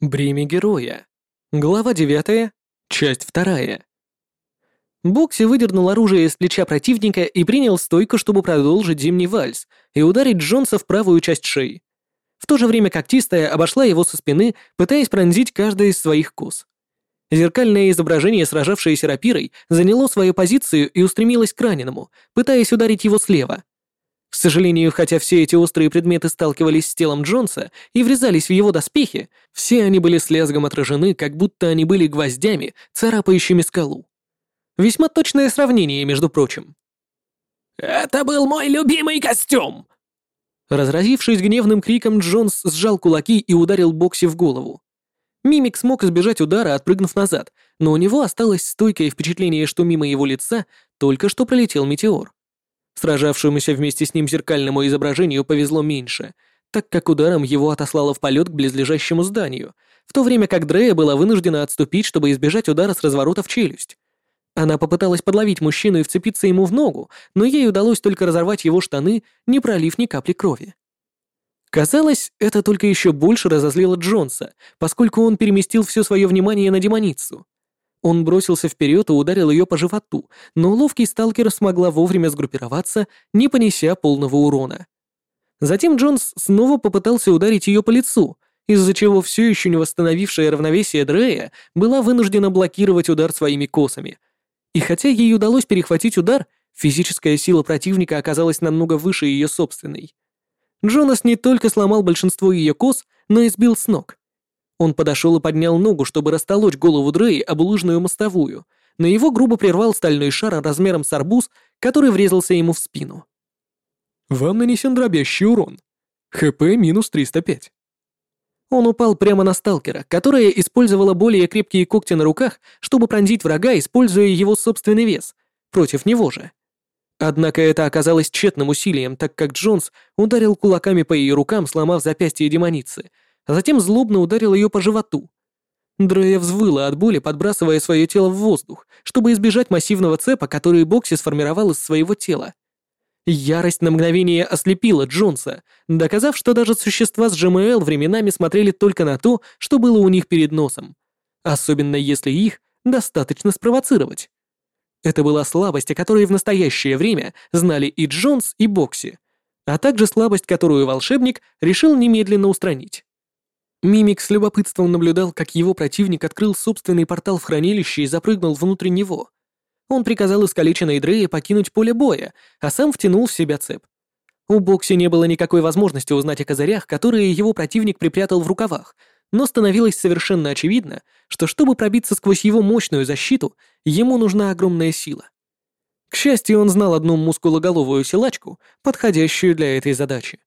Бремя героя. Глава 9, часть 2. Бокси выдернул оружие из плеча противника и принял стойку, чтобы продолжить зимний вальс и ударить Джонса в правую часть шеи. В то же время когтистая обошла его со спины, пытаясь пронзить каждый из своих кос. Зеркальное изображение, сражавшееся рапирой, заняло свою позицию и устремилось к раненому, пытаясь ударить его слева. К сожалению, хотя все эти острые предметы сталкивались с телом Джонса и врезались в его доспехи, все они были с лязгом отражены, как будто они были гвоздями, царапающими скалу. Весьма точное сравнение, между прочим. «Это был мой любимый костюм!» Разразившись гневным криком, Джонс сжал кулаки и ударил Бокси в голову. Мимик смог избежать удара, отпрыгнув назад, но у него осталось стойкое впечатление, что мимо его лица только что пролетел метеор. Сражавшемуся вместе с ним зеркальному изображению повезло меньше, так как ударом его отослало в полет к близлежащему зданию, в то время как Дрея была вынуждена отступить, чтобы избежать удара с разворота в челюсть. Она попыталась подловить мужчину и вцепиться ему в ногу, но ей удалось только разорвать его штаны, не пролив ни капли крови. Казалось, это только еще больше разозлило Джонса, поскольку он переместил все свое внимание на демоницу. Он бросился вперед и ударил ее по животу, но ловкий сталкер смогла вовремя сгруппироваться, не понеся полного урона. Затем Джонс снова попытался ударить ее по лицу, из-за чего все еще не восстановившее равновесие Дрея была вынуждена блокировать удар своими косами. И хотя ей удалось перехватить удар, физическая сила противника оказалась намного выше ее собственной. Джонас не только сломал большинство ее кос, но и сбил с ног. Он подошел и поднял ногу, чтобы растолочь голову Дреи об лыжную мостовую, но его грубо прервал стальной шар размером с арбуз, который врезался ему в спину. «Вам нанесен дробящий урон. ХП минус 305». Он упал прямо на сталкера, которая использовала более крепкие когти на руках, чтобы пронзить врага, используя его собственный вес, против него же. Однако это оказалось тщетным усилием, так как Джонс ударил кулаками по ее рукам, сломав запястье демоницы, а затем злобно ударил ее по животу. Дрея взвыла от боли, подбрасывая свое тело в воздух, чтобы избежать массивного цепа, который Бокси сформировал из своего тела. Ярость на мгновение ослепила Джонса, доказав, что даже существа с ЖМЛ временами смотрели только на то, что было у них перед носом, особенно если их достаточно спровоцировать. Это была слабость, о которой в настоящее время знали и Джонс, и Бокси, а также слабость, которую волшебник решил немедленно устранить. Мимик с любопытством наблюдал, как его противник открыл собственный портал в хранилище и запрыгнул внутрь него. Он приказал искалеченной Дрее покинуть поле боя, а сам втянул в себя цепь. У Бокси не было никакой возможности узнать о козырях, которые его противник припрятал в рукавах, но становилось совершенно очевидно, что чтобы пробиться сквозь его мощную защиту, ему нужна огромная сила. К счастью, он знал одну мускулоголовую силачку, подходящую для этой задачи.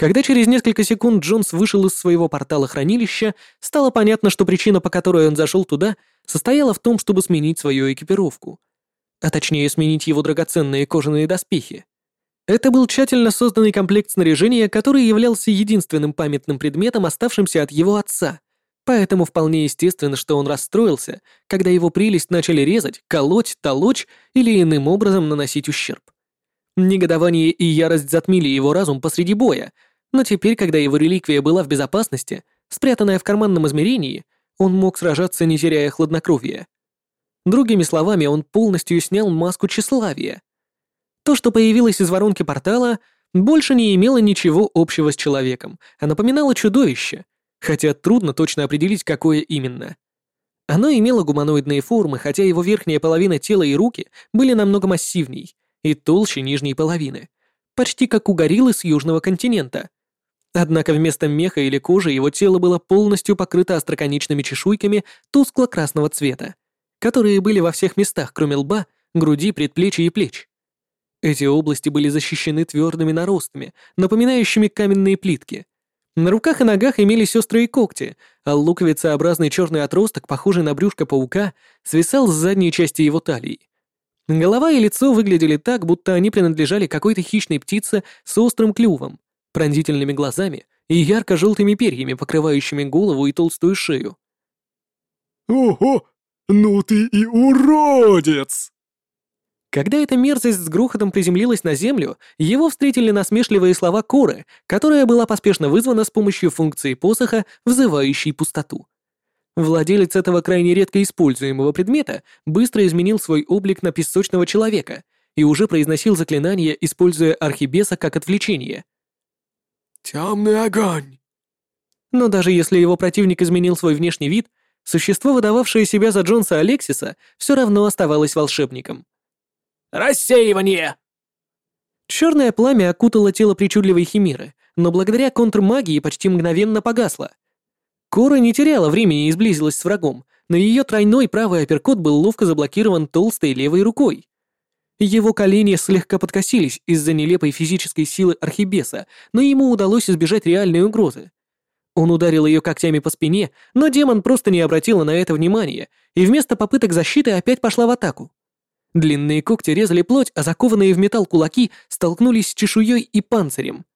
Когда через несколько секунд Джонс вышел из своего портала хранилища, стало понятно, что причина, по которой он зашел туда, состояла в том, чтобы сменить свою экипировку. А точнее, сменить его драгоценные кожаные доспехи. Это был тщательно созданный комплект снаряжения, который являлся единственным памятным предметом, оставшимся от его отца. Поэтому вполне естественно, что он расстроился, когда его прелесть начали резать, колоть, толочь или иным образом наносить ущерб. Негодование и ярость затмили его разум посреди боя, но теперь, когда его реликвия была в безопасности, спрятанная в карманном измерении, он мог сражаться, не теряя хладнокровия. Другими словами, он полностью снял маску тщеславия. То, что появилось из воронки портала, больше не имело ничего общего с человеком, а напоминало чудовище, хотя трудно точно определить, какое именно. Оно имело гуманоидные формы, хотя его верхняя половина тела и руки были намного массивней и толще нижней половины, почти как у гориллы с южного континента. Однако вместо меха или кожи его тело было полностью покрыто остроконечными чешуйками тускло-красного цвета, которые были во всех местах, кроме лба, груди, предплечья и плеч. Эти области были защищены твердыми наростами, напоминающими каменные плитки. На руках и ногах имелись острые когти, а луковицеобразный черный отросток, похожий на брюшко паука, свисал с задней части его талии. Голова и лицо выглядели так, будто они принадлежали какой-то хищной птице с острым клювом, пронзительными глазами и ярко-желтыми перьями, покрывающими голову и толстую шею. «Ого! Ну ты и уродец!» Когда эта мерзость с грохотом приземлилась на землю, его встретили насмешливые слова Коры, которая была поспешно вызвана с помощью функции посоха, взывающей пустоту. Владелец этого крайне редко используемого предмета быстро изменил свой облик на песочного человека и уже произносил заклинание, используя архибеса как отвлечение. «Темный огонь!» Но даже если его противник изменил свой внешний вид, существо, выдававшее себя за Джонса Алексиса, все равно оставалось волшебником. «Рассеивание!» Черное пламя окутало тело причудливой химеры, но благодаря контрмагии почти мгновенно погасло. Кора не теряла времени и сблизилась с врагом, но ее тройной правый апперкот был ловко заблокирован толстой левой рукой. Его колени слегка подкосились из-за нелепой физической силы Архибеса, но ему удалось избежать реальной угрозы. Он ударил ее когтями по спине, но демон просто не обратил на это внимания, и вместо попыток защиты опять пошла в атаку. Длинные когти резали плоть, а закованные в металл кулаки столкнулись с чешуей и панцирем.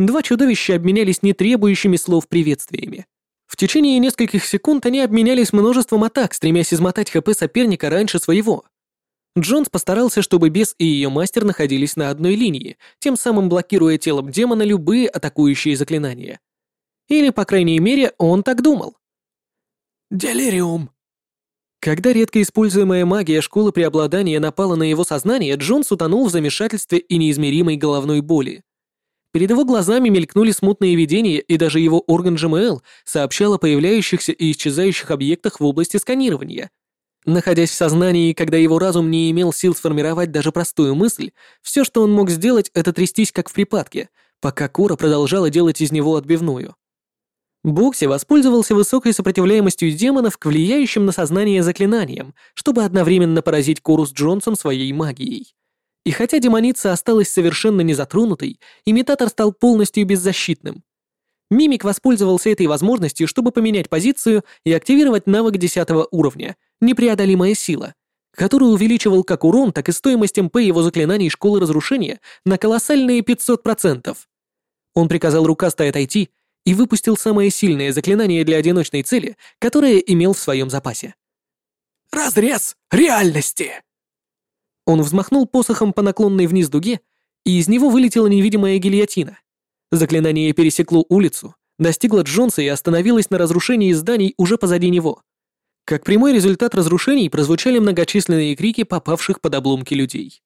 Два чудовища обменялись нетребующими слов приветствиями. В течение нескольких секунд они обменялись множеством атак, стремясь измотать ХП соперника раньше своего. Джонс постарался, чтобы бес и ее мастер находились на одной линии, тем самым блокируя телом демона любые атакующие заклинания. Или, по крайней мере, он так думал. «Делириум!» Когда редко используемая магия школы преобладания напала на его сознание, Джонс утонул в замешательстве и неизмеримой головной боли. Перед его глазами мелькнули смутные видения, и даже его орган ЖМЛ сообщал о появляющихся и исчезающих объектах в области сканирования. Находясь в сознании, когда его разум не имел сил сформировать даже простую мысль, все, что он мог сделать, это трястись как в припадке, пока Кора продолжала делать из него отбивную. Бокси воспользовался высокой сопротивляемостью демонов к влияющим на сознание заклинаниям, чтобы одновременно поразить Кору с Джонсом своей магией. И хотя демоница осталась совершенно незатронутой, имитатор стал полностью беззащитным. Мимик воспользовался этой возможностью, чтобы поменять позицию и активировать навык 10 уровня «Непреодолимая сила», который увеличивал как урон, так и стоимость МП его заклинаний Школы Разрушения на колоссальные 500%. Он приказал рукастой отойти и выпустил самое сильное заклинание для одиночной цели, которое имел в своем запасе. «Разрез реальности!» Он взмахнул посохом по наклонной вниз дуге, и из него вылетела невидимая гильотина. Заклинание пересекло улицу, достигло Джонса и остановилось на разрушении зданий уже позади него. Как прямой результат разрушений прозвучали многочисленные крики попавших под обломки людей.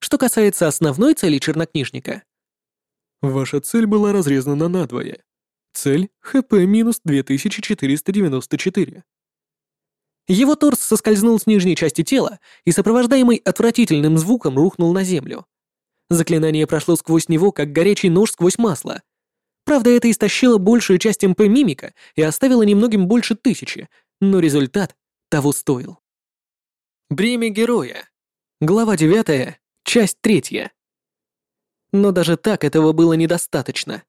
Что касается основной цели чернокнижника. Ваша цель была разрезана надвое. Цель — ХП минус 2494. Его торс соскользнул с нижней части тела и, сопровождаемый отвратительным звуком, рухнул на землю. Заклинание прошло сквозь него, как горячий нож сквозь масло. Правда, это истощило большую часть МП мимика и оставило немногим больше тысячи, но результат того стоил. Бремя героя. Глава 9, часть 3. Но даже так этого было недостаточно.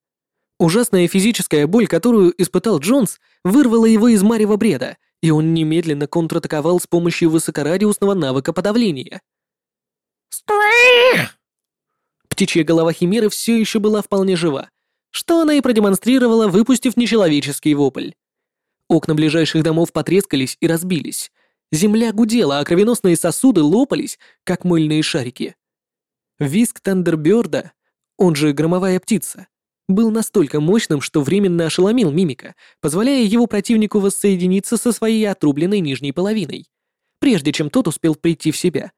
Ужасная физическая боль, которую испытал Джонс, вырвала его из марева бреда, и он немедленно контратаковал с помощью высокорадиусного навыка подавления. Птичья голова Химеры все еще была вполне жива, что она и продемонстрировала, выпустив нечеловеческий вопль. Окна ближайших домов потрескались и разбились. Земля гудела, а кровеносные сосуды лопались, как мыльные шарики. Виск Тандерберда, он же громовая птица, был настолько мощным, что временно ошеломил мимика, позволяя его противнику воссоединиться со своей отрубленной нижней половиной, прежде чем тот успел прийти в себя.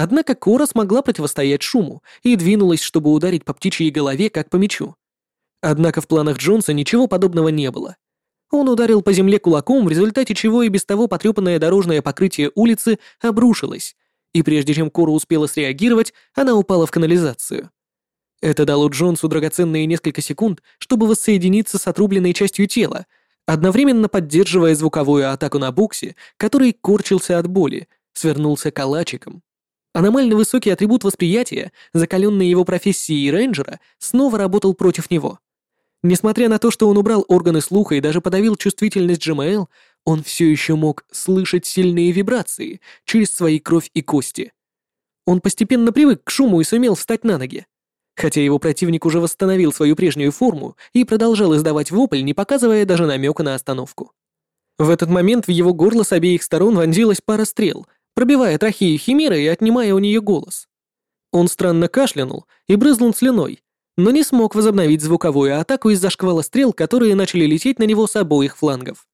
Однако Кора смогла противостоять шуму и двинулась, чтобы ударить по птичьей голове, как по мячу. Однако в планах Джонса ничего подобного не было. Он ударил по земле кулаком, в результате чего и без того потрепанное дорожное покрытие улицы обрушилось, и прежде чем Кора успела среагировать, она упала в канализацию. Это дало Джонсу драгоценные несколько секунд, чтобы воссоединиться с отрубленной частью тела, одновременно поддерживая звуковую атаку на буксе, который корчился от боли, свернулся калачиком. Аномально высокий атрибут восприятия, закаленный его профессией рейнджера, снова работал против него. Несмотря на то, что он убрал органы слуха и даже подавил чувствительность GML, он все еще мог слышать сильные вибрации через свои кровь и кости. Он постепенно привык к шуму и сумел встать на ноги. Хотя его противник уже восстановил свою прежнюю форму и продолжал издавать вопль, не показывая даже намека на остановку. В этот момент в его горло с обеих сторон вонзилась пара стрел, пробивая трахею Химеры и отнимая у нее голос. Он странно кашлянул и брызнул слюной, но не смог возобновить звуковую атаку из-за шквала стрел, которые начали лететь на него с обоих флангов.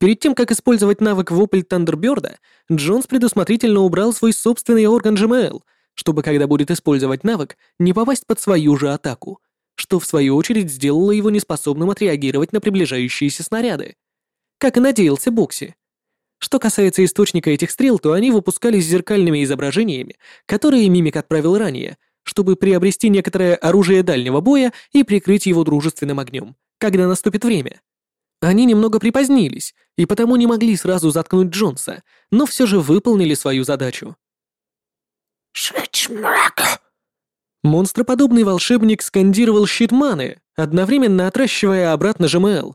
Перед тем, как использовать навык вопль Тандерберда, Джонс предусмотрительно убрал свой собственный орган ГМЛ, чтобы, когда будет использовать навык, не попасть под свою же атаку, что в свою очередь сделало его неспособным отреагировать на приближающиеся снаряды. Как и надеялся Бокси. Что касается источника этих стрел, то они выпускались зеркальными изображениями, которые Мимик отправил ранее, чтобы приобрести некоторое оружие дальнего боя и прикрыть его дружественным огнем, когда наступит время. Они немного припозднились, и потому не могли сразу заткнуть Джонса, но все же выполнили свою задачу. «Шичмрак!» Монстроподобный волшебник скандировал щит маны, одновременно отращивая обратно ЖМЛ.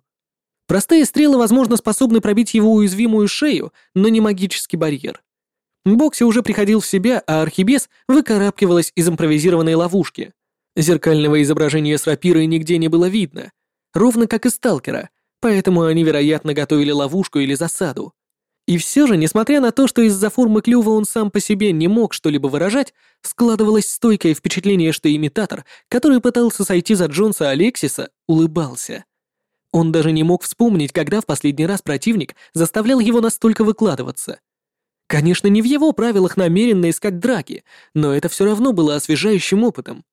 Простые стрелы, возможно, способны пробить его уязвимую шею, но не магический барьер. Бокси уже приходил в себя, а Архибес выкарабкивалась из импровизированной ловушки. Зеркального изображения с рапирой нигде не было видно, ровно как и сталкера, поэтому они, вероятно, готовили ловушку или засаду. И все же, несмотря на то, что из-за формы клюва он сам по себе не мог что-либо выражать, складывалось стойкое впечатление, что имитатор, который пытался сойти за Джонса Алексиса, улыбался. Он даже не мог вспомнить, когда в последний раз противник заставлял его настолько выкладываться. Конечно, не в его правилах намеренно искать драки, но это все равно было освежающим опытом.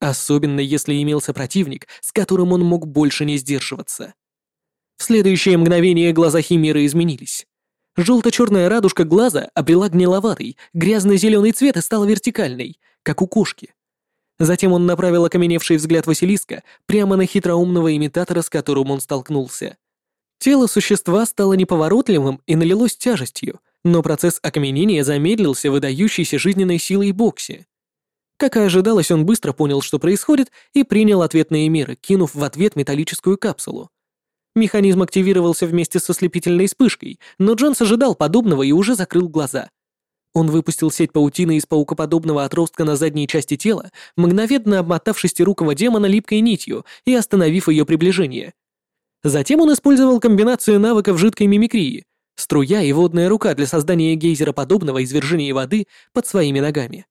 Особенно если имелся противник, с которым он мог больше не сдерживаться. В следующее мгновение глаза Химеры изменились. Желто-черная радужка глаза обрела гниловатый, грязно-зеленый цвет и стала вертикальной, как у кошки. Затем он направил окаменевший взгляд Василиска прямо на хитроумного имитатора, с которым он столкнулся. Тело существа стало неповоротливым и налилось тяжестью, но процесс окаменения замедлился выдающейся жизненной силой Бокси. Как и ожидалось, он быстро понял, что происходит, и принял ответные меры, кинув в ответ металлическую капсулу. Механизм активировался вместе со слепительной вспышкой, но Джонс ожидал подобного и уже закрыл глаза. Он выпустил сеть паутины из паукоподобного отростка на задней части тела, мгновенно обмотав шестирукого демона липкой нитью и остановив ее приближение. Затем он использовал комбинацию навыков жидкой мимикрии, струя и водная рука для создания гейзера подобного извержения воды под своими ногами.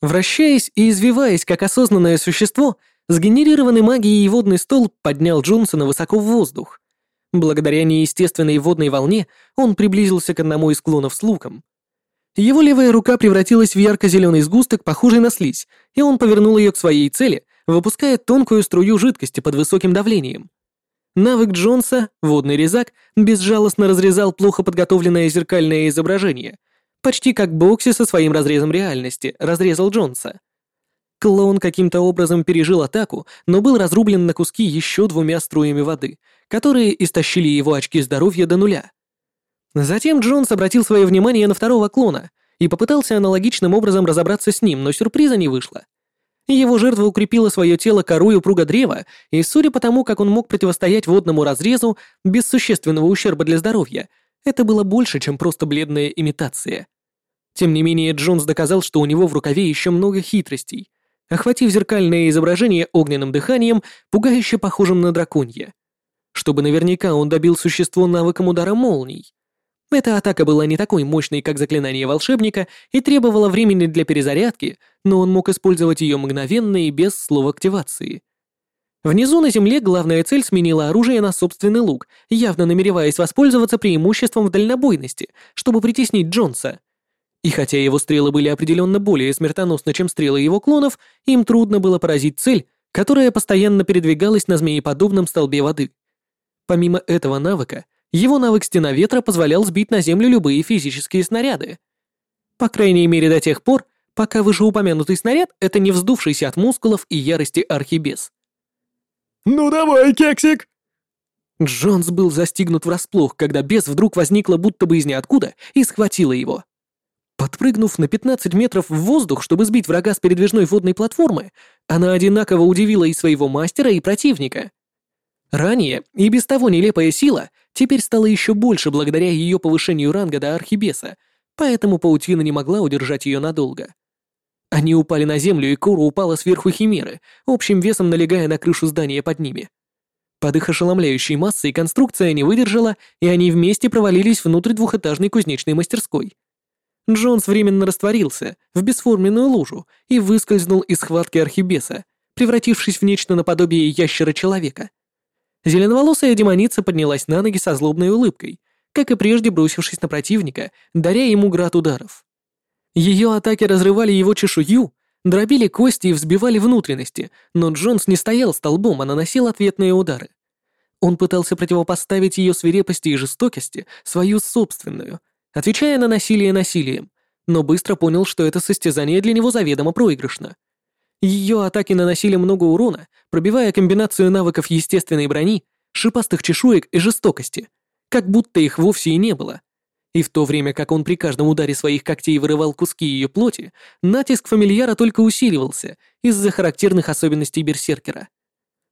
Вращаясь и извиваясь как осознанное существо, Сгенерированный магией водный столб поднял Джонсона высоко в воздух. Благодаря неестественной водной волне он приблизился к одному из склонов с луком. Его левая рука превратилась в ярко-зеленый сгусток, похожий на слизь, и он повернул ее к своей цели, выпуская тонкую струю жидкости под высоким давлением. Навык Джонса, водный резак, безжалостно разрезал плохо подготовленное зеркальное изображение, почти как Бокси со своим разрезом реальности разрезал Джонса. Клоун каким-то образом пережил атаку, но был разрублен на куски еще двумя струями воды, которые истощили его очки здоровья до нуля. Затем Джонс обратил свое внимание на второго клона и попытался аналогичным образом разобраться с ним, но сюрприза не вышло. Его жертва укрепила свое тело корой упруга древа, и судя по тому, как он мог противостоять водному разрезу без существенного ущерба для здоровья, это было больше, чем просто бледная имитация. Тем не менее, Джонс доказал, что у него в рукаве еще много хитростей, охватив зеркальное изображение огненным дыханием, пугающе похожим на драконье. Чтобы наверняка он добил существо навыком удара молний. Эта атака была не такой мощной, как заклинание волшебника, и требовала времени для перезарядки, но он мог использовать ее мгновенно и без слова активации. Внизу на земле главная цель сменила оружие на собственный лук, явно намереваясь воспользоваться преимуществом в дальнобойности, чтобы притеснить Джонса. И хотя его стрелы были определенно более смертоносны, чем стрелы его клонов, им трудно было поразить цель, которая постоянно передвигалась на змееподобном столбе воды. Помимо этого навыка, его навык Стена Ветра позволял сбить на землю любые физические снаряды. По крайней мере до тех пор, пока вышеупомянутый снаряд — это не вздувшийся от мускулов и ярости архибес. «Ну давай, кексик!» Джонс был застигнут врасплох, когда бес вдруг возникла будто бы из ниоткуда и схватила его. Подпрыгнув на 15 метров в воздух, чтобы сбить врага с передвижной водной платформы, она одинаково удивила и своего мастера, и противника. Ранее и без того нелепая сила теперь стала еще больше благодаря ее повышению ранга до архибеса, поэтому паутина не могла удержать ее надолго. Они упали на землю, и Кура упала сверху химеры, общим весом налегая на крышу здания под ними. Под их ошеломляющей массой конструкция не выдержала, и они вместе провалились внутрь двухэтажной кузнечной мастерской. Джонс временно растворился в бесформенную лужу и выскользнул из схватки архибеса, превратившись в нечто наподобие ящера-человека. Зеленоволосая демоница поднялась на ноги со злобной улыбкой, как и прежде бросившись на противника, даря ему град ударов. Ее атаки разрывали его чешую, дробили кости и взбивали внутренности, но Джонс не стоял столбом, а наносил ответные удары. Он пытался противопоставить ее свирепости и жестокости свою собственную, отвечая на насилие насилием, но быстро понял, что это состязание для него заведомо проигрышно. Ее атаки наносили много урона, пробивая комбинацию навыков естественной брони, шипастых чешуек и жестокости, как будто их вовсе и не было. И в то время как он при каждом ударе своих когтей вырывал куски ее плоти, натиск фамильяра только усиливался из-за характерных особенностей берсеркера.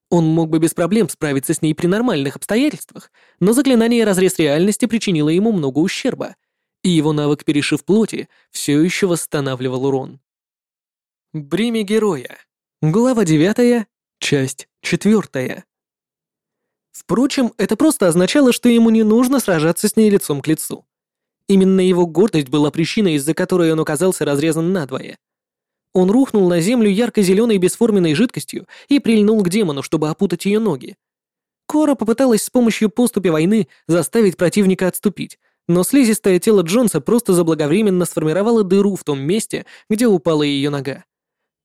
Он мог бы без проблем справиться с ней при нормальных обстоятельствах, но заклинание «Разрез реальности» причинило ему много ущерба, и его навык «Перешив плоти» все еще восстанавливал урон. Бремя героя. Глава 9, часть 4. Впрочем, это просто означало, что ему не нужно сражаться с ней лицом к лицу. Именно его гордость была причиной, из-за которой он оказался разрезан надвое. Он рухнул на землю ярко-зеленой бесформенной жидкостью и прильнул к демону, чтобы опутать ее ноги. Кора попыталась с помощью поступи войны заставить противника отступить, но слизистое тело Джонса просто заблаговременно сформировало дыру в том месте, где упала ее нога.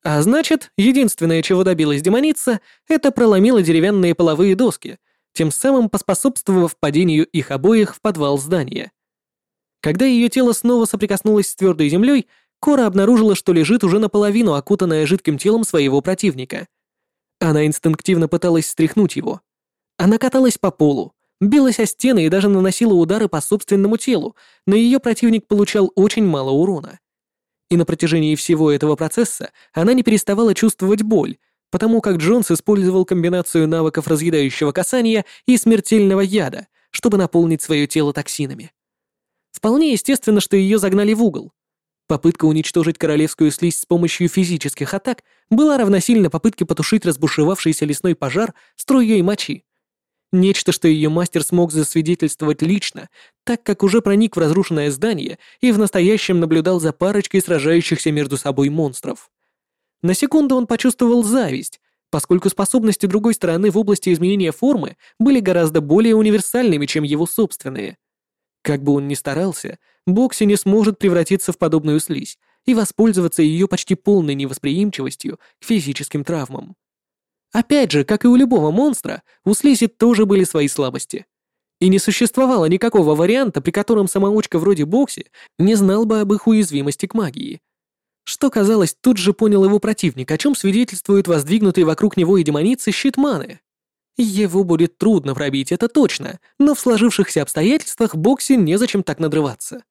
А значит, единственное, чего добилась демоница, это проломила деревянные половые доски, тем самым поспособствовав падению их обоих в подвал здания. Когда ее тело снова соприкоснулось с твердой землей, Кора обнаружила, что лежит уже наполовину окутанная жидким телом своего противника. Она инстинктивно пыталась стряхнуть его. Она каталась по полу, билась о стены и даже наносила удары по собственному телу, но ее противник получал очень мало урона. И на протяжении всего этого процесса она не переставала чувствовать боль, потому как Джонс использовал комбинацию навыков разъедающего касания и смертельного яда, чтобы наполнить свое тело токсинами. Вполне естественно, что ее загнали в угол, Попытка уничтожить королевскую слизь с помощью физических атак была равносильна попытке потушить разбушевавшийся лесной пожар струей мочи. Нечто, что ее мастер смог засвидетельствовать лично, так как уже проник в разрушенное здание и в настоящем наблюдал за парочкой сражающихся между собой монстров. На секунду он почувствовал зависть, поскольку способности другой стороны в области изменения формы были гораздо более универсальными, чем его собственные. Как бы он ни старался, Бокси не сможет превратиться в подобную слизь и воспользоваться ее почти полной невосприимчивостью к физическим травмам. Опять же, как и у любого монстра, у слизи тоже были свои слабости. И не существовало никакого варианта, при котором самоучка вроде Бокси не знал бы об их уязвимости к магии. Что, казалось, тут же понял его противник, о чем свидетельствует воздвигнутый вокруг него и демоницы щит маны. Его будет трудно пробить, это точно, но в сложившихся обстоятельствах Бокси незачем так надрываться.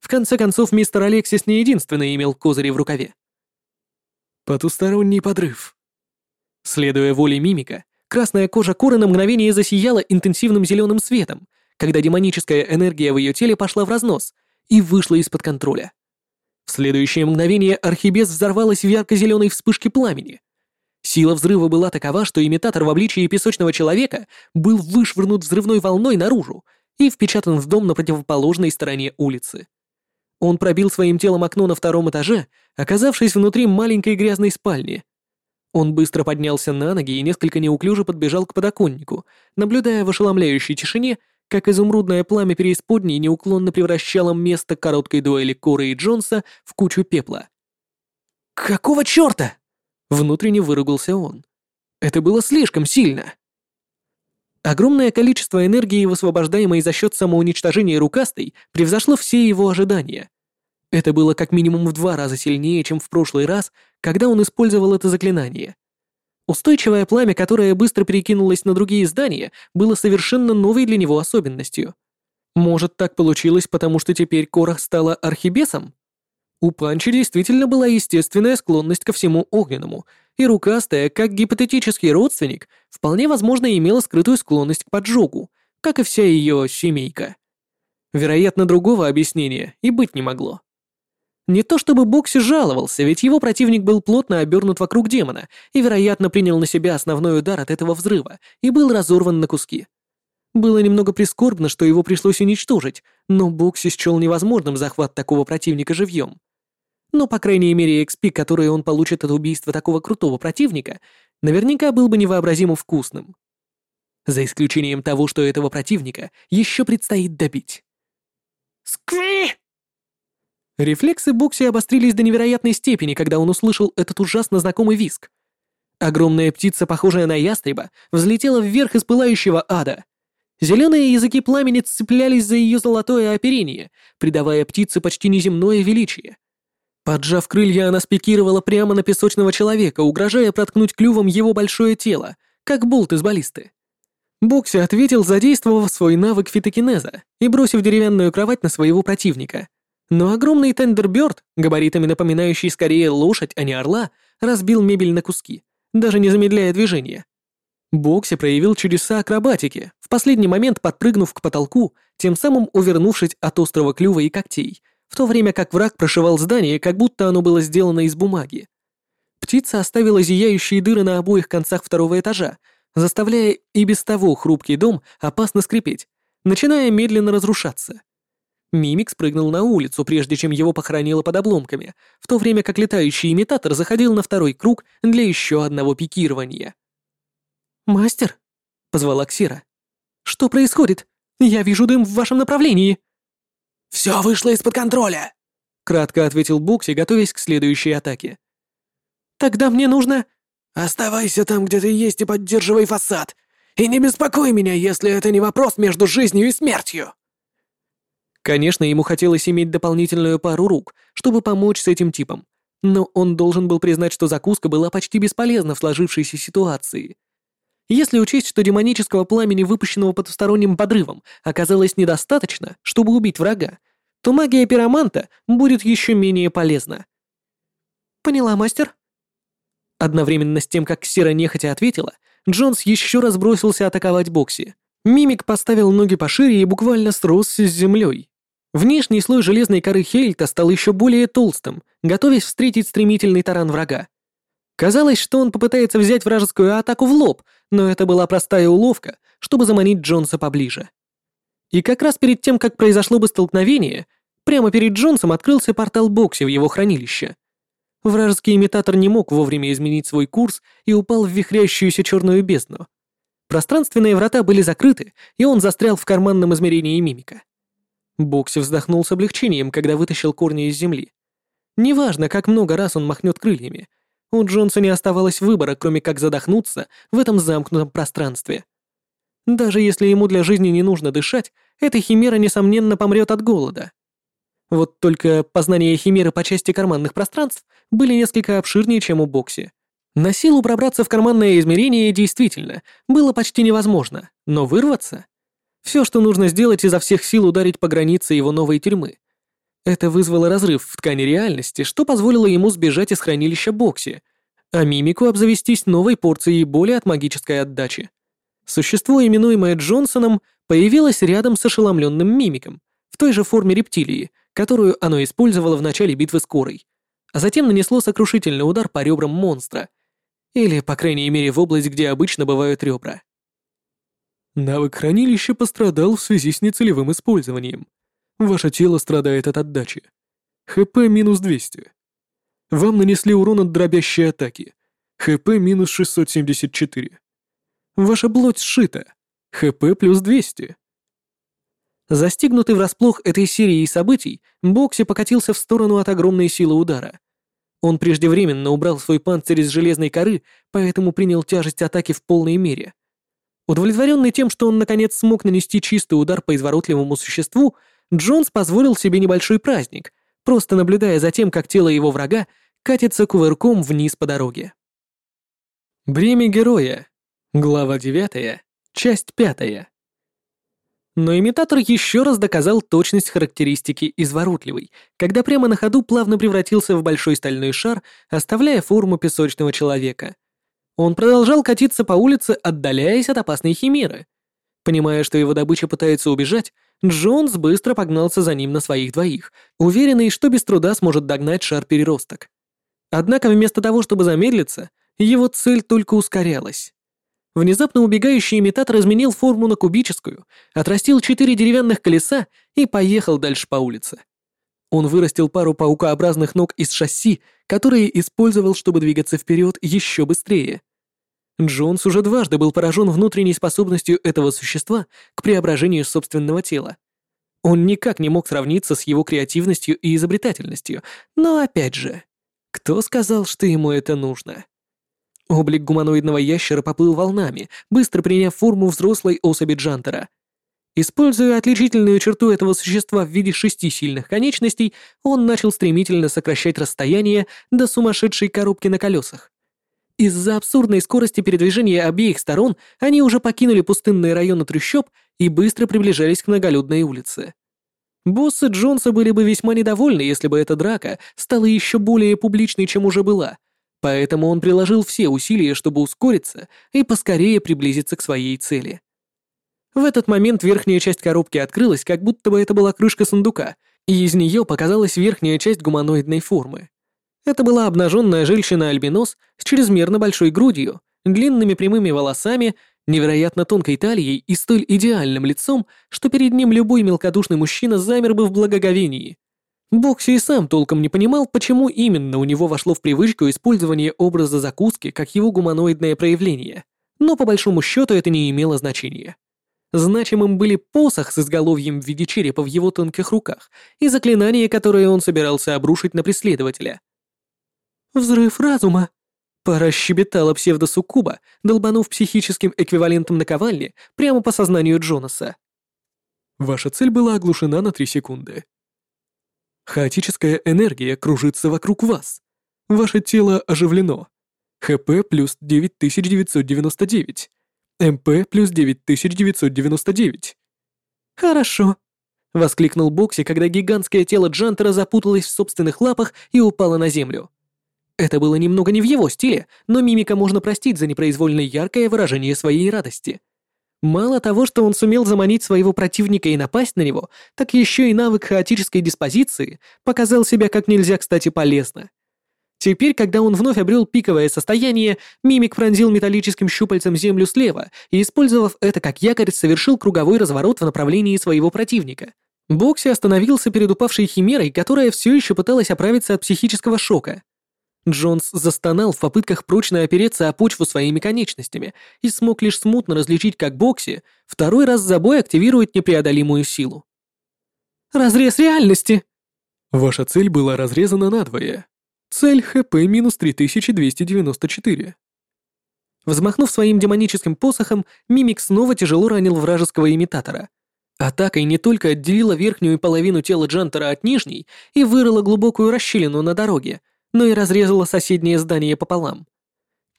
В конце концов, мистер Алексис не единственный имел козыри в рукаве. Потусторонний подрыв. Следуя воле мимика, красная кожа Коры на мгновение засияла интенсивным зеленым светом, когда демоническая энергия в ее теле пошла в разнос и вышла из-под контроля. В следующее мгновение архибес взорвалась в ярко-зеленой вспышке пламени. Сила взрыва была такова, что имитатор в обличии песочного человека был вышвырнут взрывной волной наружу и впечатан в дом на противоположной стороне улицы. Он пробил своим телом окно на втором этаже, оказавшись внутри маленькой грязной спальни. Он быстро поднялся на ноги и несколько неуклюже подбежал к подоконнику, наблюдая в ошеломляющей тишине, как изумрудное пламя преисподней неуклонно превращало место короткой дуэли Коры и Джонса в кучу пепла. «Какого чёрта?» — внутренне выругался он. «Это было слишком сильно!» Огромное количество энергии, высвобождаемой за счет самоуничтожения рукастой, превзошло все его ожидания. Это было как минимум в два раза сильнее, чем в прошлый раз, когда он использовал это заклинание. Устойчивое пламя, которое быстро перекинулось на другие здания, было совершенно новой для него особенностью. Может, так получилось, потому что теперь Корах стала архибесом? У Панчи действительно была естественная склонность ко всему огненному, и рукастая, как гипотетический родственник, вполне возможно имела скрытую склонность к поджогу, как и вся ее семейка. Вероятно, другого объяснения и быть не могло. Не то чтобы Бокси жаловался, ведь его противник был плотно обернут вокруг демона и, вероятно, принял на себя основной удар от этого взрыва и был разорван на куски. Было немного прискорбно, что его пришлось уничтожить, но Бокси счел невозможным захват такого противника живьем. Но, по крайней мере, XP, который он получит от убийства такого крутого противника, наверняка был бы невообразимо вкусным. За исключением того, что этого противника еще предстоит добить. Скви! Рефлексы Бокси обострились до невероятной степени, когда он услышал этот ужасно знакомый визг. Огромная птица, похожая на ястреба, взлетела вверх из пылающего ада. Зеленые языки пламени цеплялись за ее золотое оперение, придавая птице почти неземное величие. Поджав крылья, она спикировала прямо на песочного человека, угрожая проткнуть клювом его большое тело, как болт из баллисты. Бокси ответил, задействовав свой навык фитокинеза и бросив деревянную кровать на своего противника. Но огромный тендерберд, габаритами напоминающий скорее лошадь, а не орла, разбил мебель на куски, даже не замедляя движения. Бокси проявил чудеса акробатики, в последний момент подпрыгнув к потолку, тем самым увернувшись от острого клюва и когтей, в то время как враг прошивал здание, как будто оно было сделано из бумаги. Птица оставила зияющие дыры на обоих концах второго этажа, заставляя и без того хрупкий дом опасно скрипеть, начиная медленно разрушаться. Мимик спрыгнул на улицу, прежде чем его похоронило под обломками, в то время как летающий имитатор заходил на второй круг для еще одного пикирования. «Мастер?» — позвала Ксира. «Что происходит? Я вижу дым в вашем направлении!» «Все вышло из-под контроля!» — кратко ответил Бокси, готовясь к следующей атаке. «Тогда мне нужно...» «Оставайся там, где ты есть, и поддерживай фасад! И не беспокой меня, если это не вопрос между жизнью и смертью!» Конечно, ему хотелось иметь дополнительную пару рук, чтобы помочь с этим типом, но он должен был признать, что закуска была почти бесполезна в сложившейся ситуации. Если учесть, что демонического пламени, выпущенного потусторонним подрывом, оказалось недостаточно, чтобы убить врага, то магия пироманта будет еще менее полезна. «Поняла, мастер?» Одновременно с тем, как Сира нехотя ответила, Джонс еще раз бросился атаковать Бокси. Мимик поставил ноги пошире и буквально сросся с землей. Внешний слой железной коры Хельта стал еще более толстым, готовясь встретить стремительный таран врага. Казалось, что он попытается взять вражескую атаку в лоб, но это была простая уловка, чтобы заманить Джонса поближе. И как раз перед тем, как произошло бы столкновение, прямо перед Джонсом открылся портал Бокси в его хранилище. Вражеский имитатор не мог вовремя изменить свой курс и упал в вихрящуюся черную бездну. Пространственные врата были закрыты, и он застрял в карманном измерении мимика. Бокси вздохнул с облегчением, когда вытащил корни из земли. Неважно, как много раз он махнет крыльями, у Джонса не оставалось выбора, кроме как задохнуться в этом замкнутом пространстве. Даже если ему для жизни не нужно дышать, эта химера, несомненно, помрет от голода. Вот только познания химеры по части карманных пространств были несколько обширнее, чем у Бокси. На силу пробраться в карманное измерение действительно было почти невозможно, но вырваться все, что нужно сделать, изо всех сил ударить по границе его новой тюрьмы. Это вызвало разрыв в ткани реальности, что позволило ему сбежать из хранилища Бокси, а мимику обзавестись новой порцией боли от магической отдачи. Существо, именуемое Джонсоном, появилось рядом с ошеломленным мимиком, в той же форме рептилии, которую оно использовало в начале битвы с Корой, а затем нанесло сокрушительный удар по ребрам монстра, или, по крайней мере, в область, где обычно бывают ребра. Навык хранилища пострадал в связи с нецелевым использованием. Ваше тело страдает от отдачи. ХП минус 200. Вам нанесли урон от дробящей атаки. ХП минус 674. Ваша плоть сшита. ХП плюс 200. Застигнутый врасплох этой серией событий, Бокси покатился в сторону от огромной силы удара. Он преждевременно убрал свой панцирь из железной коры, поэтому принял тяжесть атаки в полной мере. Удовлетворенный тем, что он наконец смог нанести чистый удар по изворотливому существу, Джонс позволил себе небольшой праздник, просто наблюдая за тем, как тело его врага катится кувырком вниз по дороге. Бремя героя. Глава 9. Часть 5. Но имитатор еще раз доказал точность характеристики изворотливой, когда прямо на ходу плавно превратился в большой стальной шар, оставляя форму песочного человека. Он продолжал катиться по улице, отдаляясь от опасной химеры. Понимая, что его добыча пытается убежать, Джонс быстро погнался за ним на своих двоих, уверенный, что без труда сможет догнать шар-переросток. Однако вместо того, чтобы замедлиться, его цель только ускорялась. Внезапно убегающий имитатор изменил форму на кубическую, отрастил четыре деревянных колеса и поехал дальше по улице. Он вырастил пару паукообразных ног из шасси, которые использовал, чтобы двигаться вперед еще быстрее. Джонс уже дважды был поражен внутренней способностью этого существа к преображению собственного тела. Он никак не мог сравниться с его креативностью и изобретательностью, но опять же, кто сказал, что ему это нужно? Облик гуманоидного ящера поплыл волнами, быстро приняв форму взрослой особи Джантера. Используя отличительную черту этого существа в виде шести сильных конечностей, он начал стремительно сокращать расстояние до сумасшедшей коробки на колесах. Из-за абсурдной скорости передвижения обеих сторон они уже покинули пустынные районы трущоб и быстро приближались к многолюдной улице. Боссы Джонса были бы весьма недовольны, если бы эта драка стала еще более публичной, чем уже была, поэтому он приложил все усилия, чтобы ускориться и поскорее приблизиться к своей цели. В этот момент верхняя часть коробки открылась, как будто бы это была крышка сундука, и из нее показалась верхняя часть гуманоидной формы. Это была обнаженная женщина-альбинос с чрезмерно большой грудью, длинными прямыми волосами, невероятно тонкой талией и столь идеальным лицом, что перед ним любой мелкодушный мужчина замер бы в благоговении. Бокси и сам толком не понимал, почему именно у него вошло в привычку использование образа закуски как его гуманоидное проявление, но по большому счету это не имело значения. Значимым были посох с изголовьем в виде черепа в его тонких руках и заклинание, которое он собирался обрушить на преследователя. «Взрыв разума!» — поращебетала псевдосуккуба, долбанув психическим эквивалентом наковальни прямо по сознанию Джонаса. Ваша цель была оглушена на три секунды. Хаотическая энергия кружится вокруг вас. Ваше тело оживлено. ХП плюс 9999. МП плюс 9999. «Хорошо», — воскликнул Бокси, когда гигантское тело Джантера запуталось в собственных лапах и упало на землю. Это было немного не в его стиле, но мимика можно простить за непроизвольное яркое выражение своей радости. Мало того, что он сумел заманить своего противника и напасть на него, так еще и навык хаотической диспозиции показал себя как нельзя кстати полезно. Теперь, когда он вновь обрел пиковое состояние, мимик пронзил металлическим щупальцем землю слева и, использовав это как якорь, совершил круговой разворот в направлении своего противника. Бокси остановился перед упавшей химерой, которая все еще пыталась оправиться от психического шока. Джонс застонал в попытках прочно опереться о почву своими конечностями и смог лишь смутно различить, как Бокси второй раз за бой активирует непреодолимую силу. «Разрез реальности!» Ваша цель была разрезана надвое. Цель ХП минус 3294. Взмахнув своим демоническим посохом, Мимик снова тяжело ранил вражеского имитатора. Атакой не только отделила верхнюю половину тела Джантера от нижней и вырыла глубокую расщелину на дороге, но и разрезала соседнее здание пополам.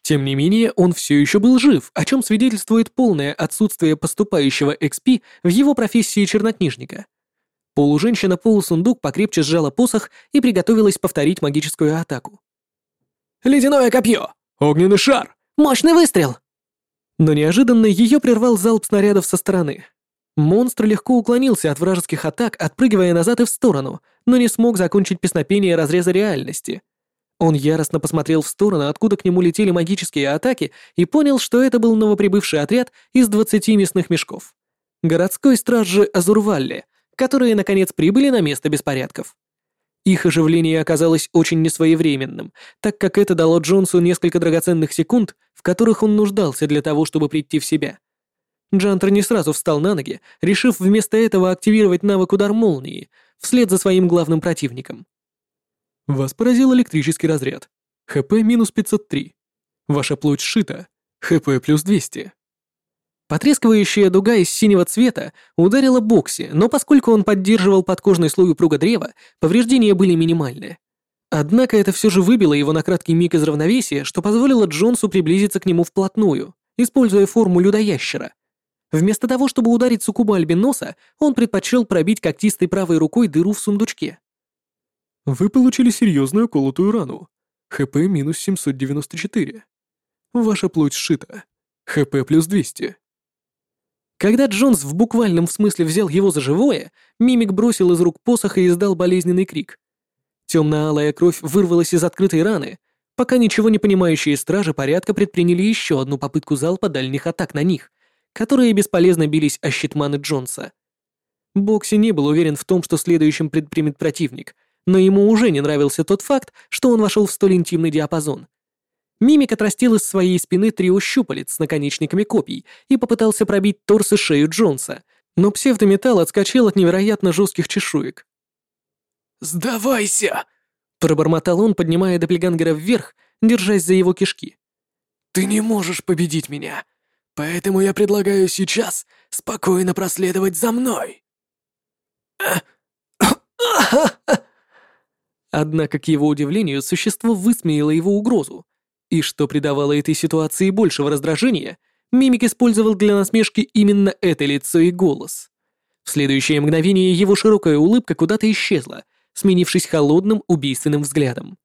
Тем не менее, он все еще был жив, о чем свидетельствует полное отсутствие поступающего XP в его профессии чернокнижника. Полуженщина-полусундук покрепче сжала посох и приготовилась повторить магическую атаку. «Ледяное копье! Огненный шар! Мощный выстрел!» Но неожиданно ее прервал залп снарядов со стороны. Монстр легко уклонился от вражеских атак, отпрыгивая назад и в сторону, но не смог закончить песнопение разреза реальности. Он яростно посмотрел в сторону, откуда к нему летели магические атаки, и понял, что это был новоприбывший отряд из 20 мясных мешков. Городской стражи Азурвалли, которые, наконец, прибыли на место беспорядков. Их оживление оказалось очень несвоевременным, так как это дало Джонсу несколько драгоценных секунд, в которых он нуждался для того, чтобы прийти в себя. Джантер не сразу встал на ноги, решив вместо этого активировать навык удар молнии, вслед за своим главным противником. Вас поразил электрический разряд. ХП минус 503. Ваша плоть сшита. ХП плюс 200. Потрескивающая дуга из синего цвета ударила Бокси, но поскольку он поддерживал подкожный слой упруга древа, повреждения были минимальны. Однако это все же выбило его на краткий миг из равновесия, что позволило Джонсу приблизиться к нему вплотную, используя форму людоящера. Вместо того, чтобы ударить суккуба альбиноса, он предпочел пробить когтистой правой рукой дыру в сундучке. Вы получили серьезную колотую рану. ХП минус 794. Ваша плоть сшита. ХП плюс 200. Когда Джонс в буквальном смысле взял его за живое, мимик бросил из рук посох и издал болезненный крик. Темно-алая кровь вырвалась из открытой раны, пока ничего не понимающие стражи порядка предприняли еще одну попытку залпа дальних атак на них, которые бесполезно бились о щитманы Джонса. Бокси не был уверен в том, что следующим предпримет противник, но ему уже не нравился тот факт, что он вошел в столь интимный диапазон. Мимик отрастил из своей спины трио щупалец с наконечниками копий и попытался пробить торс и шею Джонса, но псевдометалл отскочил от невероятно жестких чешуек. «Сдавайся!» — пробормотал он, поднимая Доппельгангера вверх, держась за его кишки. «Ты не можешь победить меня, поэтому я предлагаю сейчас спокойно проследовать за мной!» Однако, к его удивлению, существо высмеяло его угрозу, и что придавало этой ситуации большего раздражения, мимик использовал для насмешки именно это лицо и голос. В следующее мгновение его широкая улыбка куда-то исчезла, сменившись холодным убийственным взглядом.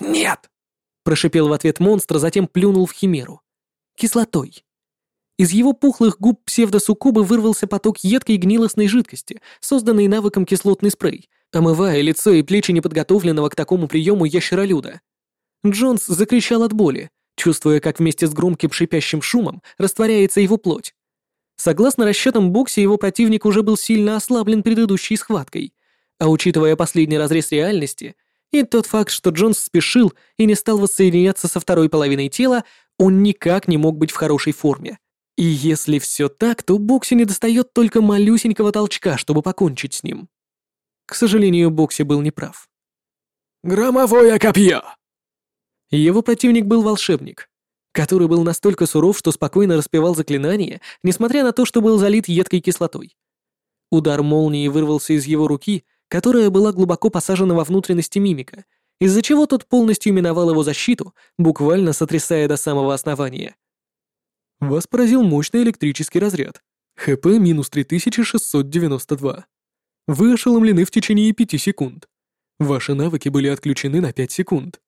«Нет!» — прошипел в ответ монстр, затем плюнул в химеру. Кислотой. Из его пухлых губ псевдосуккубы вырвался поток едкой гнилостной жидкости, созданный навыком кислотный спрей, омывая лицо и плечи неподготовленного к такому приему ящеролюда. Джонс закричал от боли, чувствуя, как вместе с громким шипящим шумом растворяется его плоть. Согласно расчетам Бокси, его противник уже был сильно ослаблен предыдущей схваткой, а учитывая последний разрез реальности и тот факт, что Джонс спешил и не стал воссоединяться со второй половиной тела, он никак не мог быть в хорошей форме. И если все так, то Бокси не достает только малюсенького толчка, чтобы покончить с ним. К сожалению, Бокси был неправ. «Громовое копье!» Его противник был волшебник, который был настолько суров, что спокойно распевал заклинания, несмотря на то, что был залит едкой кислотой. Удар молнии вырвался из его руки, которая была глубоко посажена во внутренности мимика, из-за чего тот полностью миновал его защиту, буквально сотрясая до самого основания. Вас поразил мощный электрический разряд. ХП минус 3692. Вы ошеломлены в течение 5 секунд. Ваши навыки были отключены на 5 секунд.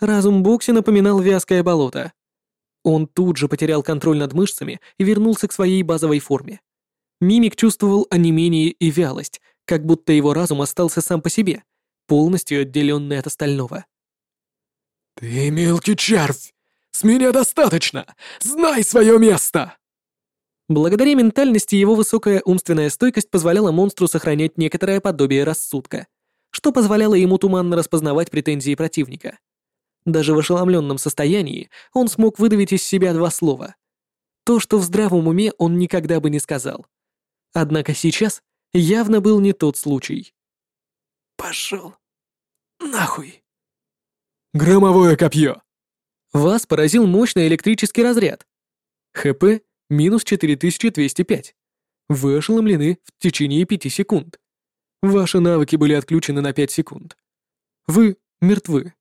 Разум Бокси напоминал вязкое болото. Он тут же потерял контроль над мышцами и вернулся к своей базовой форме. Мимик чувствовал онемение и вялость, как будто его разум остался сам по себе, полностью отделенный от остального. «Ты мелкий червь! С меня достаточно! Знай свое место!» Благодаря ментальности его высокая умственная стойкость позволяла монстру сохранять некоторое подобие рассудка, что позволяло ему туманно распознавать претензии противника. Даже в ошеломленном состоянии он смог выдавить из себя два слова. То, что в здравом уме он никогда бы не сказал. Однако сейчас явно был не тот случай. «Пошел нахуй!» Громовое копье. Вас поразил мощный электрический разряд. ХП минус 4205. Вы ошеломлены в течение 5 секунд. Ваши навыки были отключены на 5 секунд. Вы мертвы.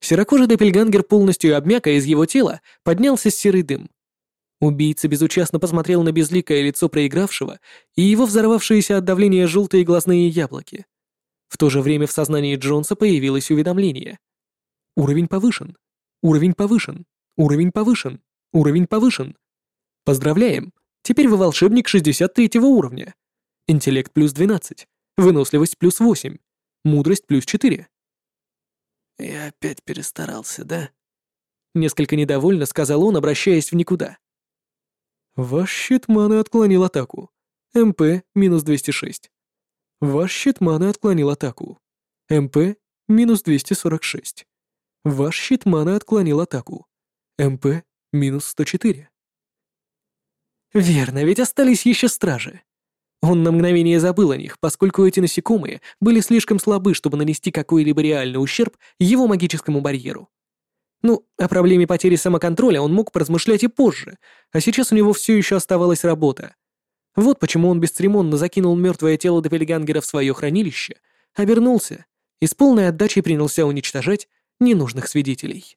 Серокожий Деппельгангер полностью обмяк, а из его тела поднялся серый дым. Убийца безучастно посмотрел на безликое лицо проигравшего и его взорвавшиеся от давления желтые глазные яблоки. В то же время в сознании Джонса появилось уведомление. Уровень повышен. Уровень повышен. Уровень повышен. Уровень повышен. Поздравляем! Теперь вы волшебник 63 уровня. Интеллект плюс 12. Выносливость плюс 8. Мудрость плюс 4. «Я опять перестарался, да?» Несколько недовольно сказал он, обращаясь в никуда. Ваш щит маны отклонил атаку. МП минус 206. Ваш щит маны отклонил атаку. МП минус 246. Ваш щит маны отклонил атаку. МП минус 104. Верно, ведь остались еще стражи. Он на мгновение забыл о них, поскольку эти насекомые были слишком слабы, чтобы нанести какой-либо реальный ущерб его магическому барьеру. Ну, о проблеме потери самоконтроля он мог поразмышлять и позже, а сейчас у него все еще оставалась работа. Вот почему он бесцеремонно закинул мертвое тело Доппельгангера в свое хранилище, обернулся и с полной отдачей принялся уничтожать ненужных свидетелей.